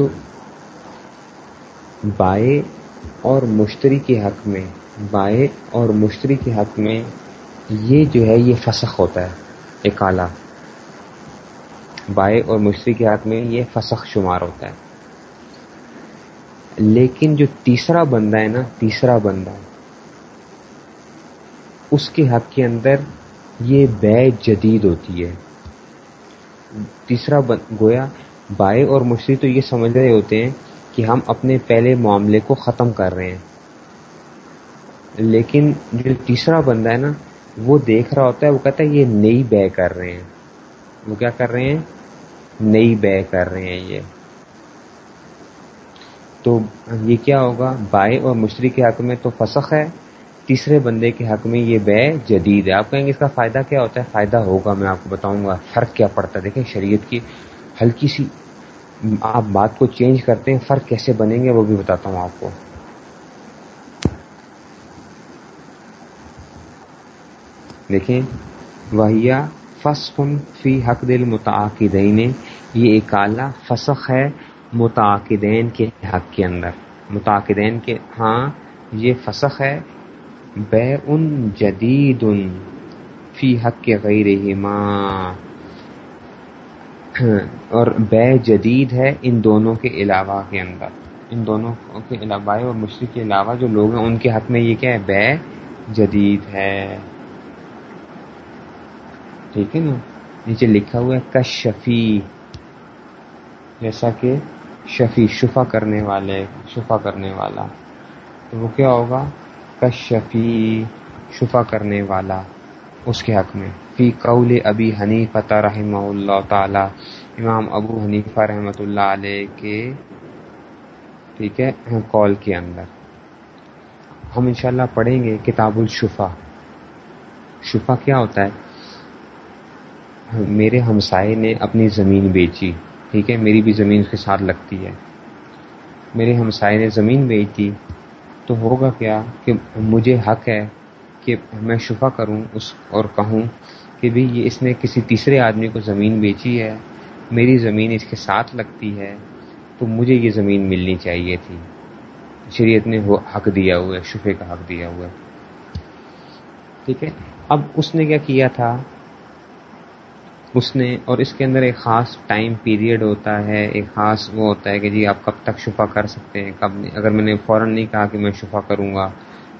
تو بائے اور مشتری کے حق میں بائے اور مشتری کے حق میں یہ جو ہے، یہ فسخ ہوتا ہے اکالا بائے اور مشتری کے حق میں یہ فسخ شمار ہوتا ہے۔ لیکن جو تیسرا بندہ ہے نا، تیسرا بندہ، اس کے حق کے اندر یہ بے جدید ہوتی ہے۔ تیسرا گویا بائے اور مشتری تو یہ سمجھ رہے ہوتے ہیں کہ ہم اپنے پہلے معاملے کو ختم کر رہے ہیں۔ لیکن جو تیسرا بندہ ہے نا، وہ دیکھ رہا ہوتا ہے، وہ کہتا ہے یہ نئی بے کر رہے ہیں۔ وہ کیا کر رہے ہیں؟ نئی بے کر رہے ہیں یہ۔ تو یہ کیا ہوگا؟ بائے اور مشتری کے حق میں تو فسخ ہے، تیسرے بندے کے حق میں یہ بے جدید ہے۔ آپ کہیں گے اس کا فائدہ کیا ہوتا ہے؟ فائدہ ہوگا، میں آپ کو بتاؤں گا۔ فرق کیا پڑتا ہے؟ دیکھیں شریعت کی ہلکی سی آپ بات کو چینج کرتے ہیں، فرق کیسے بنیں گے وہ بھی بتاتا ہوں آپ کو۔ دیکھیں وہیا فسخن فی حق دل متعقدین یہ ایک اعلیٰ فسخ ہے متعقدین کے حق کے اندر۔ متعقدین کے ہاں یہ فسخ ہے۔ بے ان جدید فی حق کے غیر ہاں، اور بے جدید ہے ان دونوں کے علاوہ کے اندر۔ ان دونوں کے علاوہ اور مشرق کے علاوہ جو لوگ ہیں، ان کے حق میں یہ کیا ہے؟ بے جدید ہے۔ ٹھیک ہے نا؟ نیچے لکھا ہوا ہے، کشفی۔ جیسا کہ شفی، شفا کرنے والے، شفا کرنے والا۔ تو وہ کیا ہوگا؟ کشفی، شفا کرنے والا۔ اس کے حق میں۔ فی قول ابی حنیفہ رحمہ اللہ تعالی۔ امام ابو حنیفہ رحمۃ اللہ علیہ کے، ٹھیک ہے، کال کے اندر۔ ہم انشاءاللہ پڑھیں گے کتاب الشفا شفا کیا ہوتا ہے؟ میرے ہمسائے نے اپنی زمین بیچی، ٹھیک ہے، میری بھی زمین اس کے ساتھ لگتی ہے۔ میرے ہمسائے نے زمین بیچی تو ہوگا کیا کہ مجھے حق ہے کہ میں شفا کروں، اس اور کہوں کہ بھی یہ اس نے کسی تیسرے آدمی کو زمین بیچی ہے، میری زمین اس کے ساتھ لگتی ہے، تو مجھے یہ زمین ملنی چاہیے تھی۔ شریعت نے وہ حق دیا ہوا ہے، شفے کا حق دیا ہوا ہے۔ ٹھیک ہے؟ اب اس نے کیا کیا تھا؟ اس نے، اور اس کے اندر ایک خاص ٹائم پیریڈ ہوتا ہے، ایک خاص وہ ہوتا ہے کہ جی آپ کب تک شفا کر سکتے ہیں، کب اگر میں نے فوراً نہیں کہا کہ میں شفا کروں گا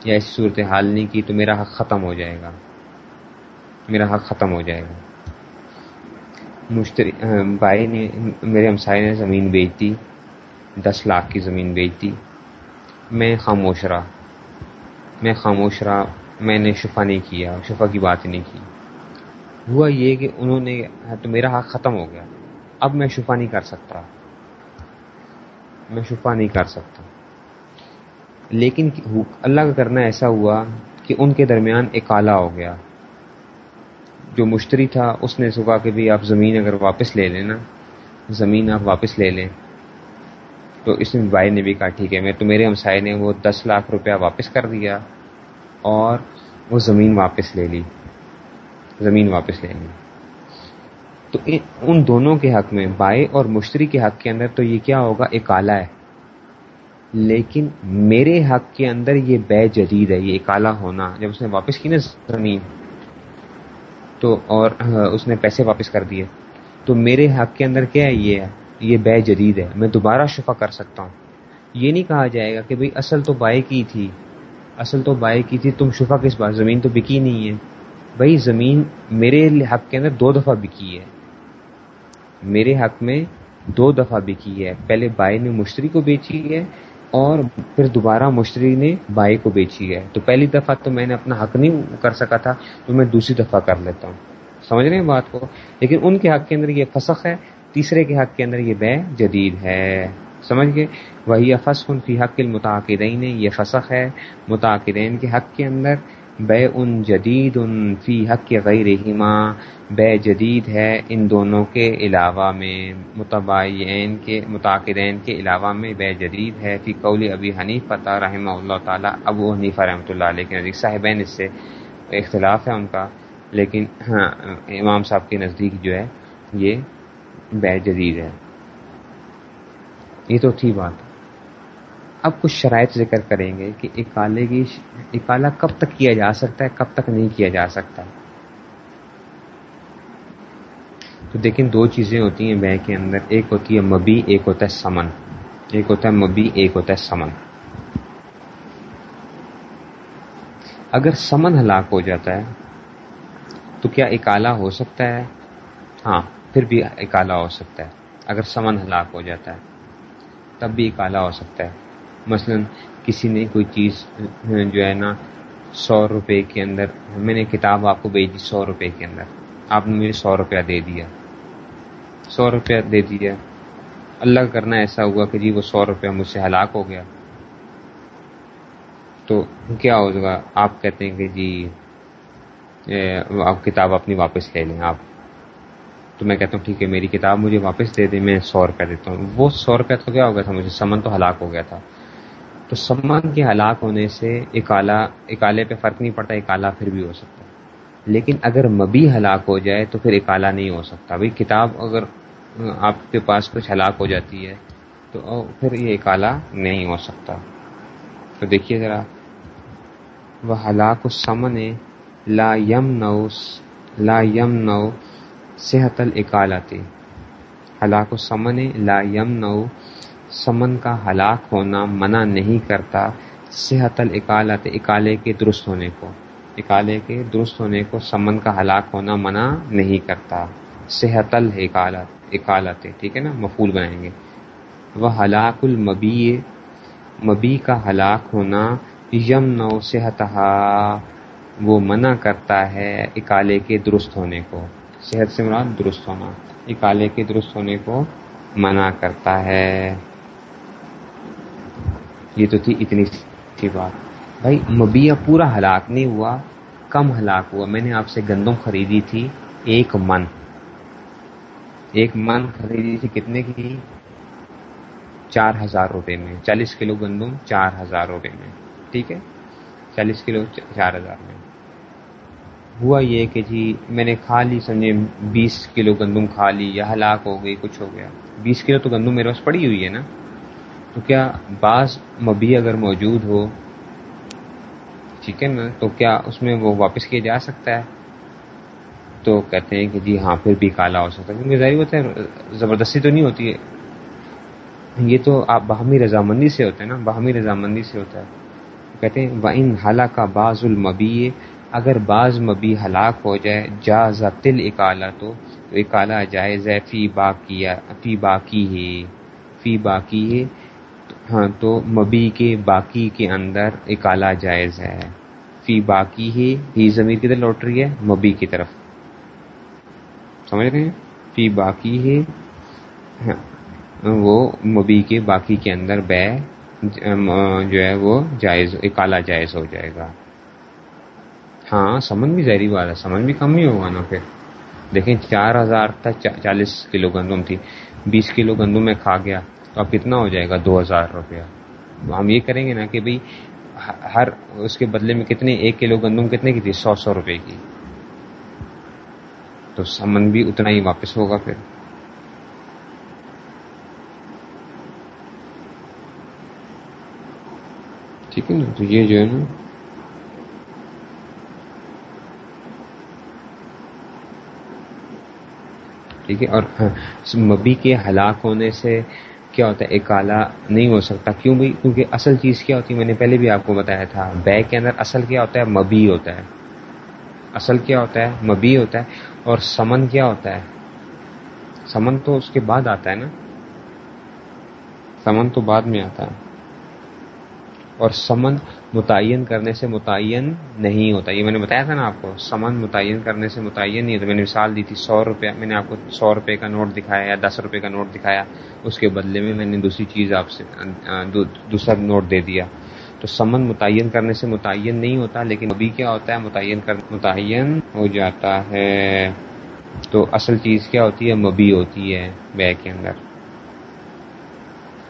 یا ایسی صورت حال نہیں کی تو میرا حق ختم ہو جائے گا۔ میرا حق ختم ہو جائے گا۔ مشتری، بھائی نے، میرے ہمسائے نے زمین بیچ دی۔ دس لاکھ کی زمین بیچ دی۔ میں خاموش رہا۔ میں خاموش رہا۔ میں نے شفا نہیں کیا۔ شفا کی بات نہیں کی۔ ہوا یہ کہ انہوں نے تو میرا حق ختم ہو گیا۔ اب میں شفا نہیں کر سکتا۔ میں شفا نہیں کر سکتا۔ لیکن اللہ کا کرنا ایسا ہوا کہ ان کے درمیان ایک آلہ ہو گیا۔ جو مشتری تھا، اس نے سکھا کہ بھی آپ زمین اگر واپس لے لیں نا، زمین آپ واپس لے لیں۔ تو اس میں بھائی نے بھی کہا، ٹھیک ہے، میں تو میرے ہمسائے نے وہ دس لاکھ روپیہ واپس کر دیا اور وہ زمین واپس لے لی۔ زمین واپس لیں گے تو ان دونوں کے حق میں بائے اور مشتری کے حق کے اندر تو یہ کیا ہوگا؟ ایک آلہ ہے۔ لیکن میرے حق کے اندر یہ بے جدید ہے، یہ ایک آلہ ہونا۔ جب اس نے واپس کی نا زمین، تو اور اس نے پیسے واپس کر دیے۔ تو میرے حق کے اندر کیا ہے؟ یہ یہ بے جدید ہے۔ میں دوبارہ شفا کر سکتا ہوں۔ یہ نہیں کہا جائے گا کہ بھئی اصل تو بائے کی تھی۔ اصل تو بائے کی تھی، تم شفا کس بات؟ زمین تو بکی نہیں ہے۔ بھائی زمین میرے حق کے اندر دو دفعہ بکی ہے۔ میرے حق میں دو دفعہ بکی ہے۔ پہلے بائی نے مشتری کو بیچی ہے اور پھر دوبارہ مشتری نے بائی کو بیچی ہے۔ تو پہلی دفعہ تو میں نے اپنا حق نہیں کر سکا تھا، تو میں دوسری دفعہ کر لیتا ہوں۔ سمجھ رہے ہیں بات کو؟ لیکن ان کے حق کے اندر یہ فسخ ہے، تیسرے کے حق کے اندر یہ بے جدید ہے۔ سمجھ گئے؟ وہی فسخ فی حق المتعقدین یہ فسخ ہے متعقدین کے حق کے اندر۔ بے ان جدید ان فی حق کے غیر ہما بے جدید ہے ان دونوں کے علاوہ میں متبعین کے متاثرین کے علاوہ میں بے جدید ہے۔ فی قول ابی حنیف پتہ رحمہ اللہ تعالیٰ، ابو حنیفہ رحمۃ اللہ علیہ کے نزدیک۔ صاحبین اس سے اختلاف ہے ان کا، لیکن ہاں امام صاحب کے نزدیک جو ہے، یہ بے جدید ہے۔ یہ تو تھی بات۔ اب کچھ شرائط ذکر کریں گے کہ اکالے کی اکالا کب تک کیا جا سکتا ہے، کب تک نہیں کیا جا سکتا۔ تو دیکھیں دو چیزیں ہوتی ہیں بہ کے اندر، ایک ہوتی ہے مبی، ایک ہوتا ہے سمن۔ ایک ہوتا ہے مبی، ایک ہوتا ہے سمن۔ اگر سمن ہلاک ہو جاتا ہے، تو کیا اکالا ہو سکتا ہے؟ ہاں پھر بھی اکالا ہو سکتا ہے۔ اگر سمن ہلاک ہو جاتا ہے، تب بھی اکالا ہو سکتا ہے۔ مثلا کسی نے کوئی چیز جو ہے نا، سو روپے کے اندر، میں نے کتاب آپ کو بھیج دی سو روپے کے اندر۔ آپ نے مجھے سو روپیہ دے دیا۔ سو روپیہ دے دیا۔ اللہ کا کرنا ایسا ہوا کہ جی وہ سو روپیہ مجھ سے ہلاک ہو گیا۔ تو کیا ہوگا؟ آپ کہتے ہیں کہ جی آپ کتاب اپنی واپس لے لیں آپ۔ تو میں کہتا ہوں، ٹھیک ہے، میری کتاب مجھے واپس دے دیں، میں سو روپیہ دیتا ہوں۔ وہ سو روپیہ تو کیا ہو گیا تھا مجھے؟ سمن تو ہلاک ہو گیا تھا۔ تو سمان کے ہلاک ہونے سے اکالا اکالے پہ فرق نہیں پڑتا اکالا پھر بھی ہو سکتا لیکن اگر مبی ہلاک ہو جائے تو پھر اکالا نہیں ہو سکتا۔ بھائی، کتاب اگر آپ کے پاس کچھ ہلاک ہو جاتی ہے تو پھر یہ اکالا نہیں ہو سکتا۔ تو دیکھیے ذرا۔ وہ ہلاک سمن لا یم نو لا یم نو صحت الاکالتی۔ ہلاک سمن لا یم نو سمن کا ہلاک ہونا منع نہیں کرتا، صحت الاقالت اکالے کے درست ہونے کو۔ اکالے کے درست ہونے کو سمن کا ہلاک ہونا منع نہیں کرتا۔ صحت الکالت اکالت، ٹھیک ہے نا؟ مفول بنائیں گے۔ وہ ہلاک المبی مبی کا ہلاک ہونا یم نو صحت وہ منع کرتا ہے اکالے کے درست ہونے کو۔ صحت سے مراد درست ہونا، اکالے کے درست ہونے کو منع کرتا ہے۔ یہ تو تھی اتنی سی بات۔ بھائی مبیا پورا ہلاک نہیں ہوا، کم ہلاک ہوا۔ میں نے آپ سے گندم خریدی تھی، ایک من۔ ایک من خریدی تھی کتنے کی؟ چار ہزار روپے میں۔ چالیس کلو گندم، چار ہزار روپے میں۔ ٹھیک ہے؟ چالیس کلو، چار ہزار میں۔ ہوا یہ کہ جی میں نے کھا لی، سمجھے، بیس کلو گندم کھا لی، یا ہلاک ہو گئی، کچھ ہو گیا۔ بیس کلو تو گندم میرے پاس پڑی ہوئی ہے نا؟ تو کیا بعض مبی اگر موجود ہو، ٹھیک ہے نا، تو کیا اس میں وہ واپس کیا جا سکتا ہے؟ تو کہتے ہیں کہ جی ہاں پھر بھی کالا ہو سکتا ہے۔ کیونکہ ظاہر ہوتا ہے، زبردستی تو نہیں ہوتی ہے۔ یہ تو آپ باہمی رضامندی سے ہوتے ہیں نا، باہمی رضامندی سے ہوتا ہے۔ کہتے ہیں وہ ان حالہ کا بعض المبی اگر بعض مبی ہلاک ہو جائے جا تل اکالا تو اکالا جائز ہے، فی باقی فی باقی ہے فی باقی ہے ہاں تو مبی کے باقی کے اندر اکالا جائز ہے۔ فی باقی ہی ہی ضمیر کی لوٹ رہی ہے؟ مبی کی طرف۔ سمجھ رہے ہیں؟ فی باقی ہی ہاں، وہ مبی کے باقی کے اندر بے جو ہے وہ جائز اکالا جائز ہو جائے گا۔ ہاں سمن بھی ظاہری بات ہے سمن بھی کم ہی ہوگا نا پھر۔ دیکھیں چار ہزار تک چالیس کلو گندم تھی بیس کلو گندم میں کھا گیا۔ تو اب کتنا ہو جائے گا دو ہزار روپیہ؟ ہم یہ کریں گے نا کہ بھائی ہر اس کے بدلے میں کتنے ایک کلو گندم کتنے کی تھی؟ سو سو روپے کی۔ تو سمن بھی اتنا ہی واپس ہوگا پھر۔ ٹھیک ہے نا؟ تو یہ جو ہے نا۔ ٹھیک ہے، اور ہاں، مبی کے ہلاک ہونے سے کیا ہوتا ہے اکالا نہیں ہو سکتا۔ کیوں بھائی؟ کیونکہ اصل چیز کیا ہوتی ہے؟ میں نے پہلے بھی آپ کو بتایا تھا۔ بیگ کے اندر اصل کیا ہوتا ہے؟ مبی ہوتا ہے۔ اصل کیا ہوتا ہے؟ مبی ہوتا ہے۔ اور سمن کیا ہوتا ہے؟ سمن تو اس کے بعد آتا ہے نا۔ سمن تو بعد میں آتا ہے۔ اور سمن متعین کرنے سے متعین نہیں ہوتا۔ یہ میں نے بتایا تھا نا آپ کو، سمن متعین کرنے سے متعین نہیں ہوتا۔ میں نے مثال دی تھی، سو روپیہ میں نے آپ کو سو روپے کا نوٹ دکھایا یا دس روپے کا نوٹ دکھایا، اس کے بدلے میں میں نے دوسری چیز آپ سے دوسرا نوٹ دے دیا۔ تو سمن متعین کرنے سے متعین نہیں ہوتا، لیکن ابھی کیا ہوتا ہے؟ متعین کر، متعین ہو جاتا ہے۔ تو اصل چیز کیا ہوتی ہے؟ مبی ہوتی ہے بے کے اندر۔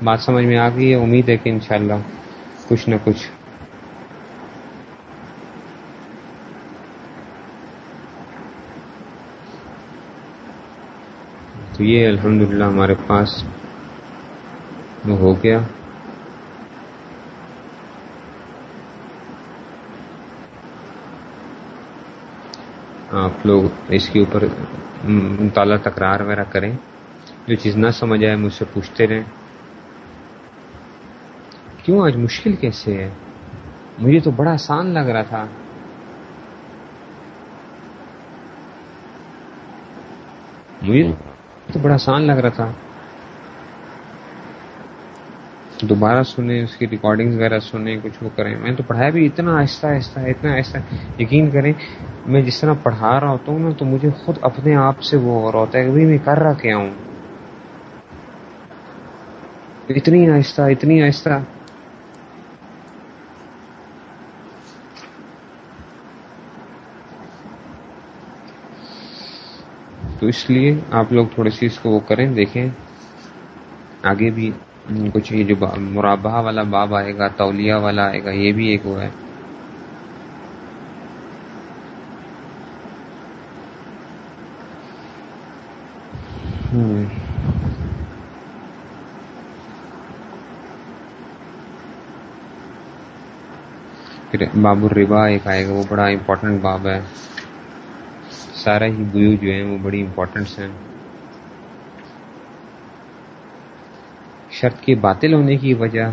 بات سمجھ میں آ گئی ہے؟ امید ہے کہ انشاءاللہ کچھ نہ کچھ تو یہ الحمدللہ ہمارے پاس وہ ہو گیا۔ آپ لوگ اس کے اوپر مطالعہ تکرار وغیرہ کریں۔ جو چیز نہ سمجھ آئے مجھ سے پوچھتے رہیں۔ کیوں آج مشکل کیسے ہے؟ مجھے تو بڑا آسان لگ رہا تھا۔ مجھے تو بڑا آسان لگ رہا تھا۔ دوبارہ سنیں، اس کی ریکارڈنگ وغیرہ سنیں، کچھ وہ کریں۔ میں تو پڑھایا بھی اتنا آہستہ آہستہ، اتنا آہستہ۔ یقین کریں، میں جس طرح پڑھا رہا ہوتا ہوں نا، تو مجھے خود اپنے آپ سے وہ ہو رہا ہوتا ہے کہ میں کر رہا کیا ہوں؟ اتنی آہستہ اتنی آہستہ۔ اس لیے آپ لوگ تھوڑی سی اس کو وہ کریں، دیکھیں۔ آگے بھی کچھ یہ جو مرابہ والا باب آئے گا، تولیہ والا آئے گا، یہ بھی ایک وہ ہے۔ پھر باب الربا ایک آئے گا، وہ بڑا امپورٹنٹ باب ہے۔ سارا ہی بیو جو ہیں وہ بڑی امپورٹنٹس ہیں۔ شرط کے باطل ہونے کی وجہ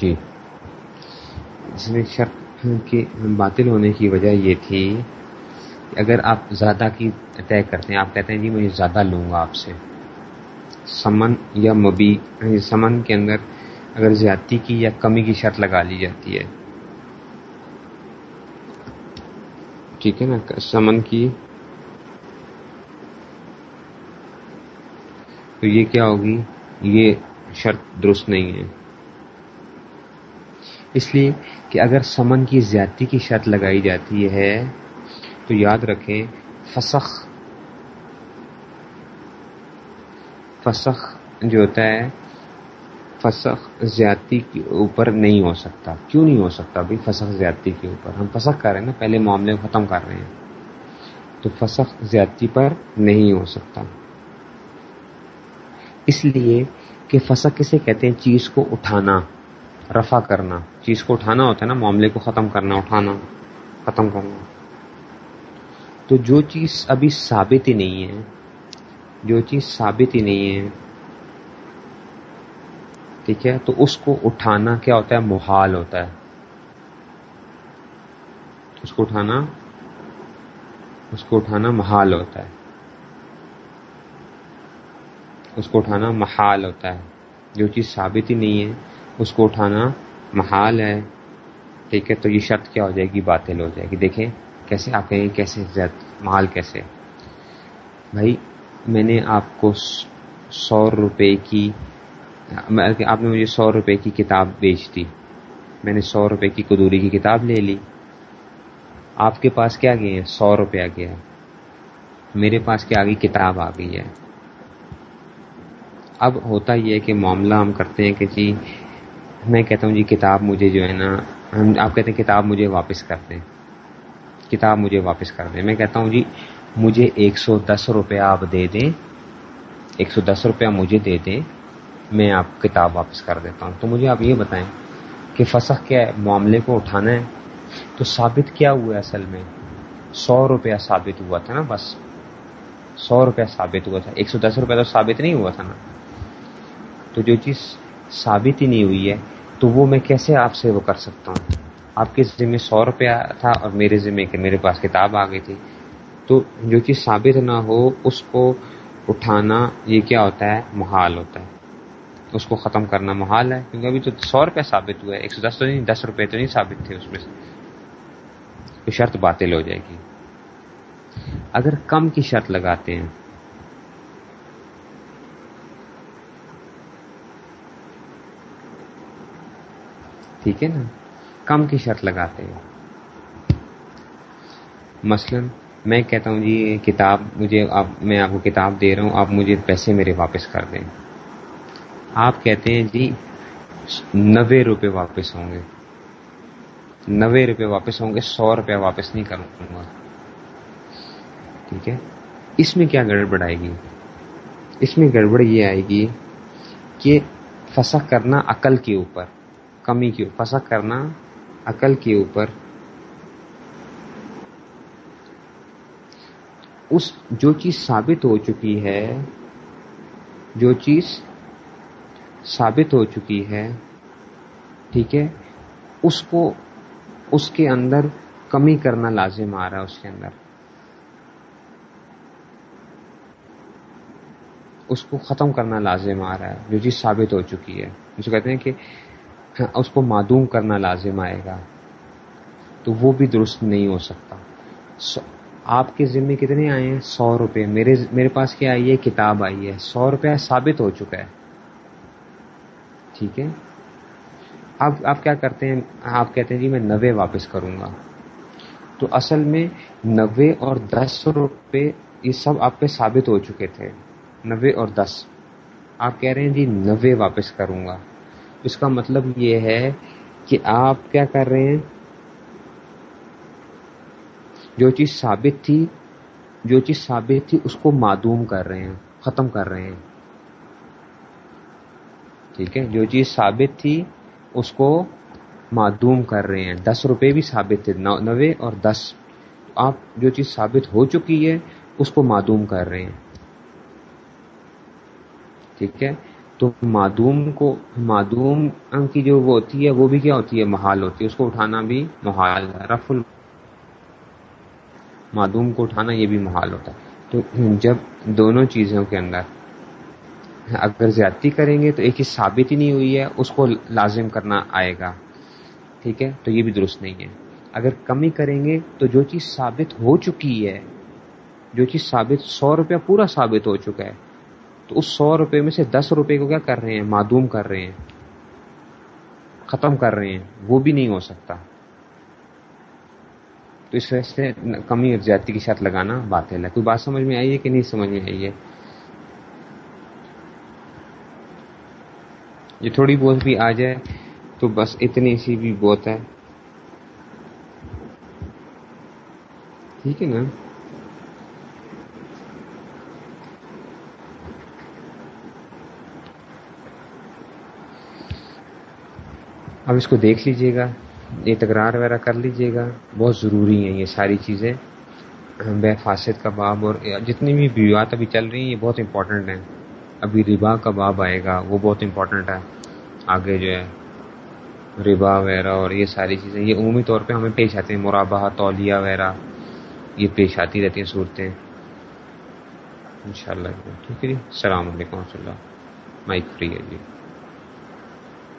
جی اس میں شرط کے باطل ہونے کی وجہ یہ تھی کہ اگر آپ زیادہ کی طے کرتے ہیں، آپ کہتے ہیں جی میں زیادہ لوں گا آپ سے۔ سمن یا مبی یعنی سمن کے اندر اگر زیادتی کی یا کمی کی شرط لگا لی جاتی ہے۔ ٹھیک ہے نا؟ سمن کی۔ تو یہ کیا ہوگی؟ یہ شرط درست نہیں ہے۔ اس لیے کہ اگر سمن کی زیادتی کی شرط لگائی جاتی ہے، تو یاد رکھیں، فسخ۔ فسخ جو ہوتا ہے فسخ زیادتی کے اوپر نہیں ہو سکتا۔ کیوں نہیں ہو سکتا بھائی فسخ زیادتی کے اوپر؟ ہم فسخ کر رہے ہیں نا، پہلے معاملے کو ختم کر رہے ہیں۔ تو فسخ زیادتی پر نہیں ہو سکتا۔ اس لیے کہ فسق کسے کہتے ہیں؟ چیز کو اٹھانا، رفع کرنا۔ چیز کو اٹھانا ہوتا ہے نا، معاملے کو ختم کرنا، اٹھانا، ختم کرنا۔ تو جو چیز ابھی ثابت ہی نہیں ہے، جو چیز ثابت ہی نہیں ہے ٹھیک ہے؟ تو اس کو اٹھانا کیا ہوتا ہے؟ محال ہوتا ہے۔ اس کو اٹھانا، اس کو اٹھانا محال ہوتا ہے۔ اس کو اٹھانا محال ہوتا ہے۔ جو چیز ثابت ہی نہیں ہے، اس کو اٹھانا محال ہے۔ ٹھیک ہے؟ تو یہ شرط کیا ہو جائے گی؟ باطل ہو جائے گی۔ دیکھیں کیسے آپ کہیں، کیسے محال کیسے؟ بھائی، میں نے آپ کو سو روپے کی آپ نے مجھے سو روپے کی کتاب بیچ دی۔ میں نے سو روپے کی قدوری کی کتاب لے لی۔ آپ کے پاس کیا گئے ہیں سو روپیہ گیا۔ میرے پاس کیا آگئی کتاب آ گئی ہے۔ اب ہوتا یہ ہے کہ معاملہ ہم کرتے ہیں کہ جی میں کہتا ہوں جی کتاب مجھے جو ہے نا، ہم آپ کہتے ہیں کتاب مجھے واپس کر دیں۔ کتاب مجھے واپس کر دیں۔ میں کہتا ہوں جی مجھے ایک سو دس روپیہ آپ دے دیں۔ ایک سو دس روپیہ مجھے دے دیں۔ میں آپ کتاب واپس کر دیتا ہوں۔ تو مجھے آپ یہ بتائیں کہ فسخ کیا ہے معاملے کو اٹھانا ہے تو ثابت کیا ہوا ہے اصل میں؟ سو روپیہ ثابت ہوا تھا نا بس۔ سو روپیہ ثابت ہوا تھا۔ ایک سو دس روپیہ تو ثابت نہیں ہوا تھا نا۔ تو جو چیز ثابت ہی نہیں ہوئی ہے، تو وہ میں کیسے آپ سے وہ کر سکتا ہوں؟ آپ کے ذمہ سو روپیہ تھا اور میرے ذمہ کہ میرے پاس کتاب آ گئی تھی۔ تو جو چیز ثابت نہ ہو، اس کو اٹھانا یہ کیا ہوتا ہے؟ محال ہوتا ہے۔ اس کو ختم کرنا محال ہے، کیونکہ ابھی تو سو روپیہ ثابت ہوا ہے ایک سو دس تو نہیں، دس روپے تو نہیں ثابت تھے اس میں سے۔ تو شرط باطل ہو جائے گی۔ اگر کم کی شرط لگاتے ہیں، ٹھیک ہے نا؟ کم کی شرط لگاتے ہیں۔ مثلا میں کہتا ہوں جی کتاب مجھے، آپ، میں آپ کو کتاب دے رہا ہوں، آپ مجھے پیسے میرے واپس کر دیں۔ آپ کہتے ہیں جی نوے روپے واپس ہوں گے۔ نوے روپے واپس ہوں گے، سو روپے واپس نہیں کروں گا۔ ٹھیک ہے؟ اس میں کیا گڑبڑ آئے گی؟ اس میں گڑبڑ یہ آئے گی کہ فسق کرنا عقل کے اوپر، کمی کے فسق کرنا عقل کے اوپر۔ اس جو چیز ثابت ہو چکی ہے، جو چیز ثابت ہو چکی ہے، ٹھیک ہے؟ اس کو، اس کے اندر کمی کرنا لازم آ رہا ہے اس کے اندر۔ اس کو ختم کرنا لازم آ رہا ہے، جو چیز ثابت ہو چکی ہے۔ جسے کہتے ہیں کہ ہاں، اس کو معدوم کرنا لازم آئے گا۔ تو وہ بھی درست نہیں ہو سکتا۔ آپ کے ذمے کتنے آئے ہیں؟ سو روپے۔ میرے میرے پاس کیا آئی ہے؟ کتاب آئی ہے۔ سو روپے ثابت ہو چکا ہے۔ ٹھیک ہے؟ اب آپ کیا کرتے ہیں؟ آپ کہتے ہیں جی میں نوے واپس کروں گا۔ تو اصل میں نوے اور دس روپے یہ سب آپ پہ ثابت ہو چکے تھے۔ نوے اور دس۔ آپ کہہ رہے ہیں جی نوے واپس کروں گا۔ اس کا مطلب یہ ہے کہ آپ کیا کر رہے ہیں؟ جو چیز ثابت تھی، جو چیز ثابت تھی اس کو معدوم کر رہے ہیں، ختم کر رہے ہیں۔ ٹھیک ہے؟ جو چیز ثابت تھی، اس کو معدوم کر رہے ہیں۔ دس روپے بھی ثابت تھے نوے اور دس۔ آپ جو چیز ثابت ہو چکی ہے، اس کو معدوم کر رہے ہیں۔ ٹھیک ہے؟ تو معدوم کو، معدوم کی جو وہ ہوتی ہے، وہ بھی کیا ہوتی ہے؟ محال ہوتی ہے۔ اس کو اٹھانا بھی محال ہے۔ رف معدوم کو اٹھانا یہ بھی محال ہوتا ہے۔ تو جب دونوں چیزوں کے اندر اگر زیادتی کریں گے تو ایک ہی ثابت ہی نہیں ہوئی ہے، اس کو لازم کرنا آئے گا۔ ٹھیک ہے؟ تو یہ بھی درست نہیں ہے۔ اگر کمی کریں گے تو جو چیز ثابت ہو چکی ہے، جو چیز ثابت سو روپیہ پورا ثابت ہو چکا ہے، تو اس سو روپے میں سے دس روپے کو کیا کر رہے ہیں؟ معدوم کر رہے ہیں۔ ختم کر رہے ہیں۔ وہ بھی نہیں ہو سکتا۔ تو اس وجہ سے کمی اور زیادتی کی شرط لگانا بات ہے۔ کوئی بات سمجھ میں آئی ہے کہ نہیں سمجھ میں آئی ہے؟ یہ تھوڑی بہت بھی آ جائے تو بس اتنی سی بھی بہت ہے۔ ٹھیک ہے نا؟ اب اس کو دیکھ لیجیے گا، یہ تکرار وغیرہ کر لیجیے گا۔ بہت ضروری ہیں یہ ساری چیزیں۔ بے فاسد کا باب اور جتنی بھی بیوات ابھی چل رہی ہیں، یہ بہت امپورٹنٹ ہیں۔ ابھی ربا کا باب آئے گا، وہ بہت امپورٹنٹ ہے۔ آگے جو ہے، ربا وغیرہ اور یہ ساری چیزیں، یہ عمومی طور پہ ہمیں پیش آتے ہیں مرابہ تولیہ وغیرہ، یہ پیش آتی رہتی ہیں صورتیں۔ ان شاء اللہ ٹھیک ہے جی السلام علیکم و رحمۃ اللہ۔ مائک فری ہے جی۔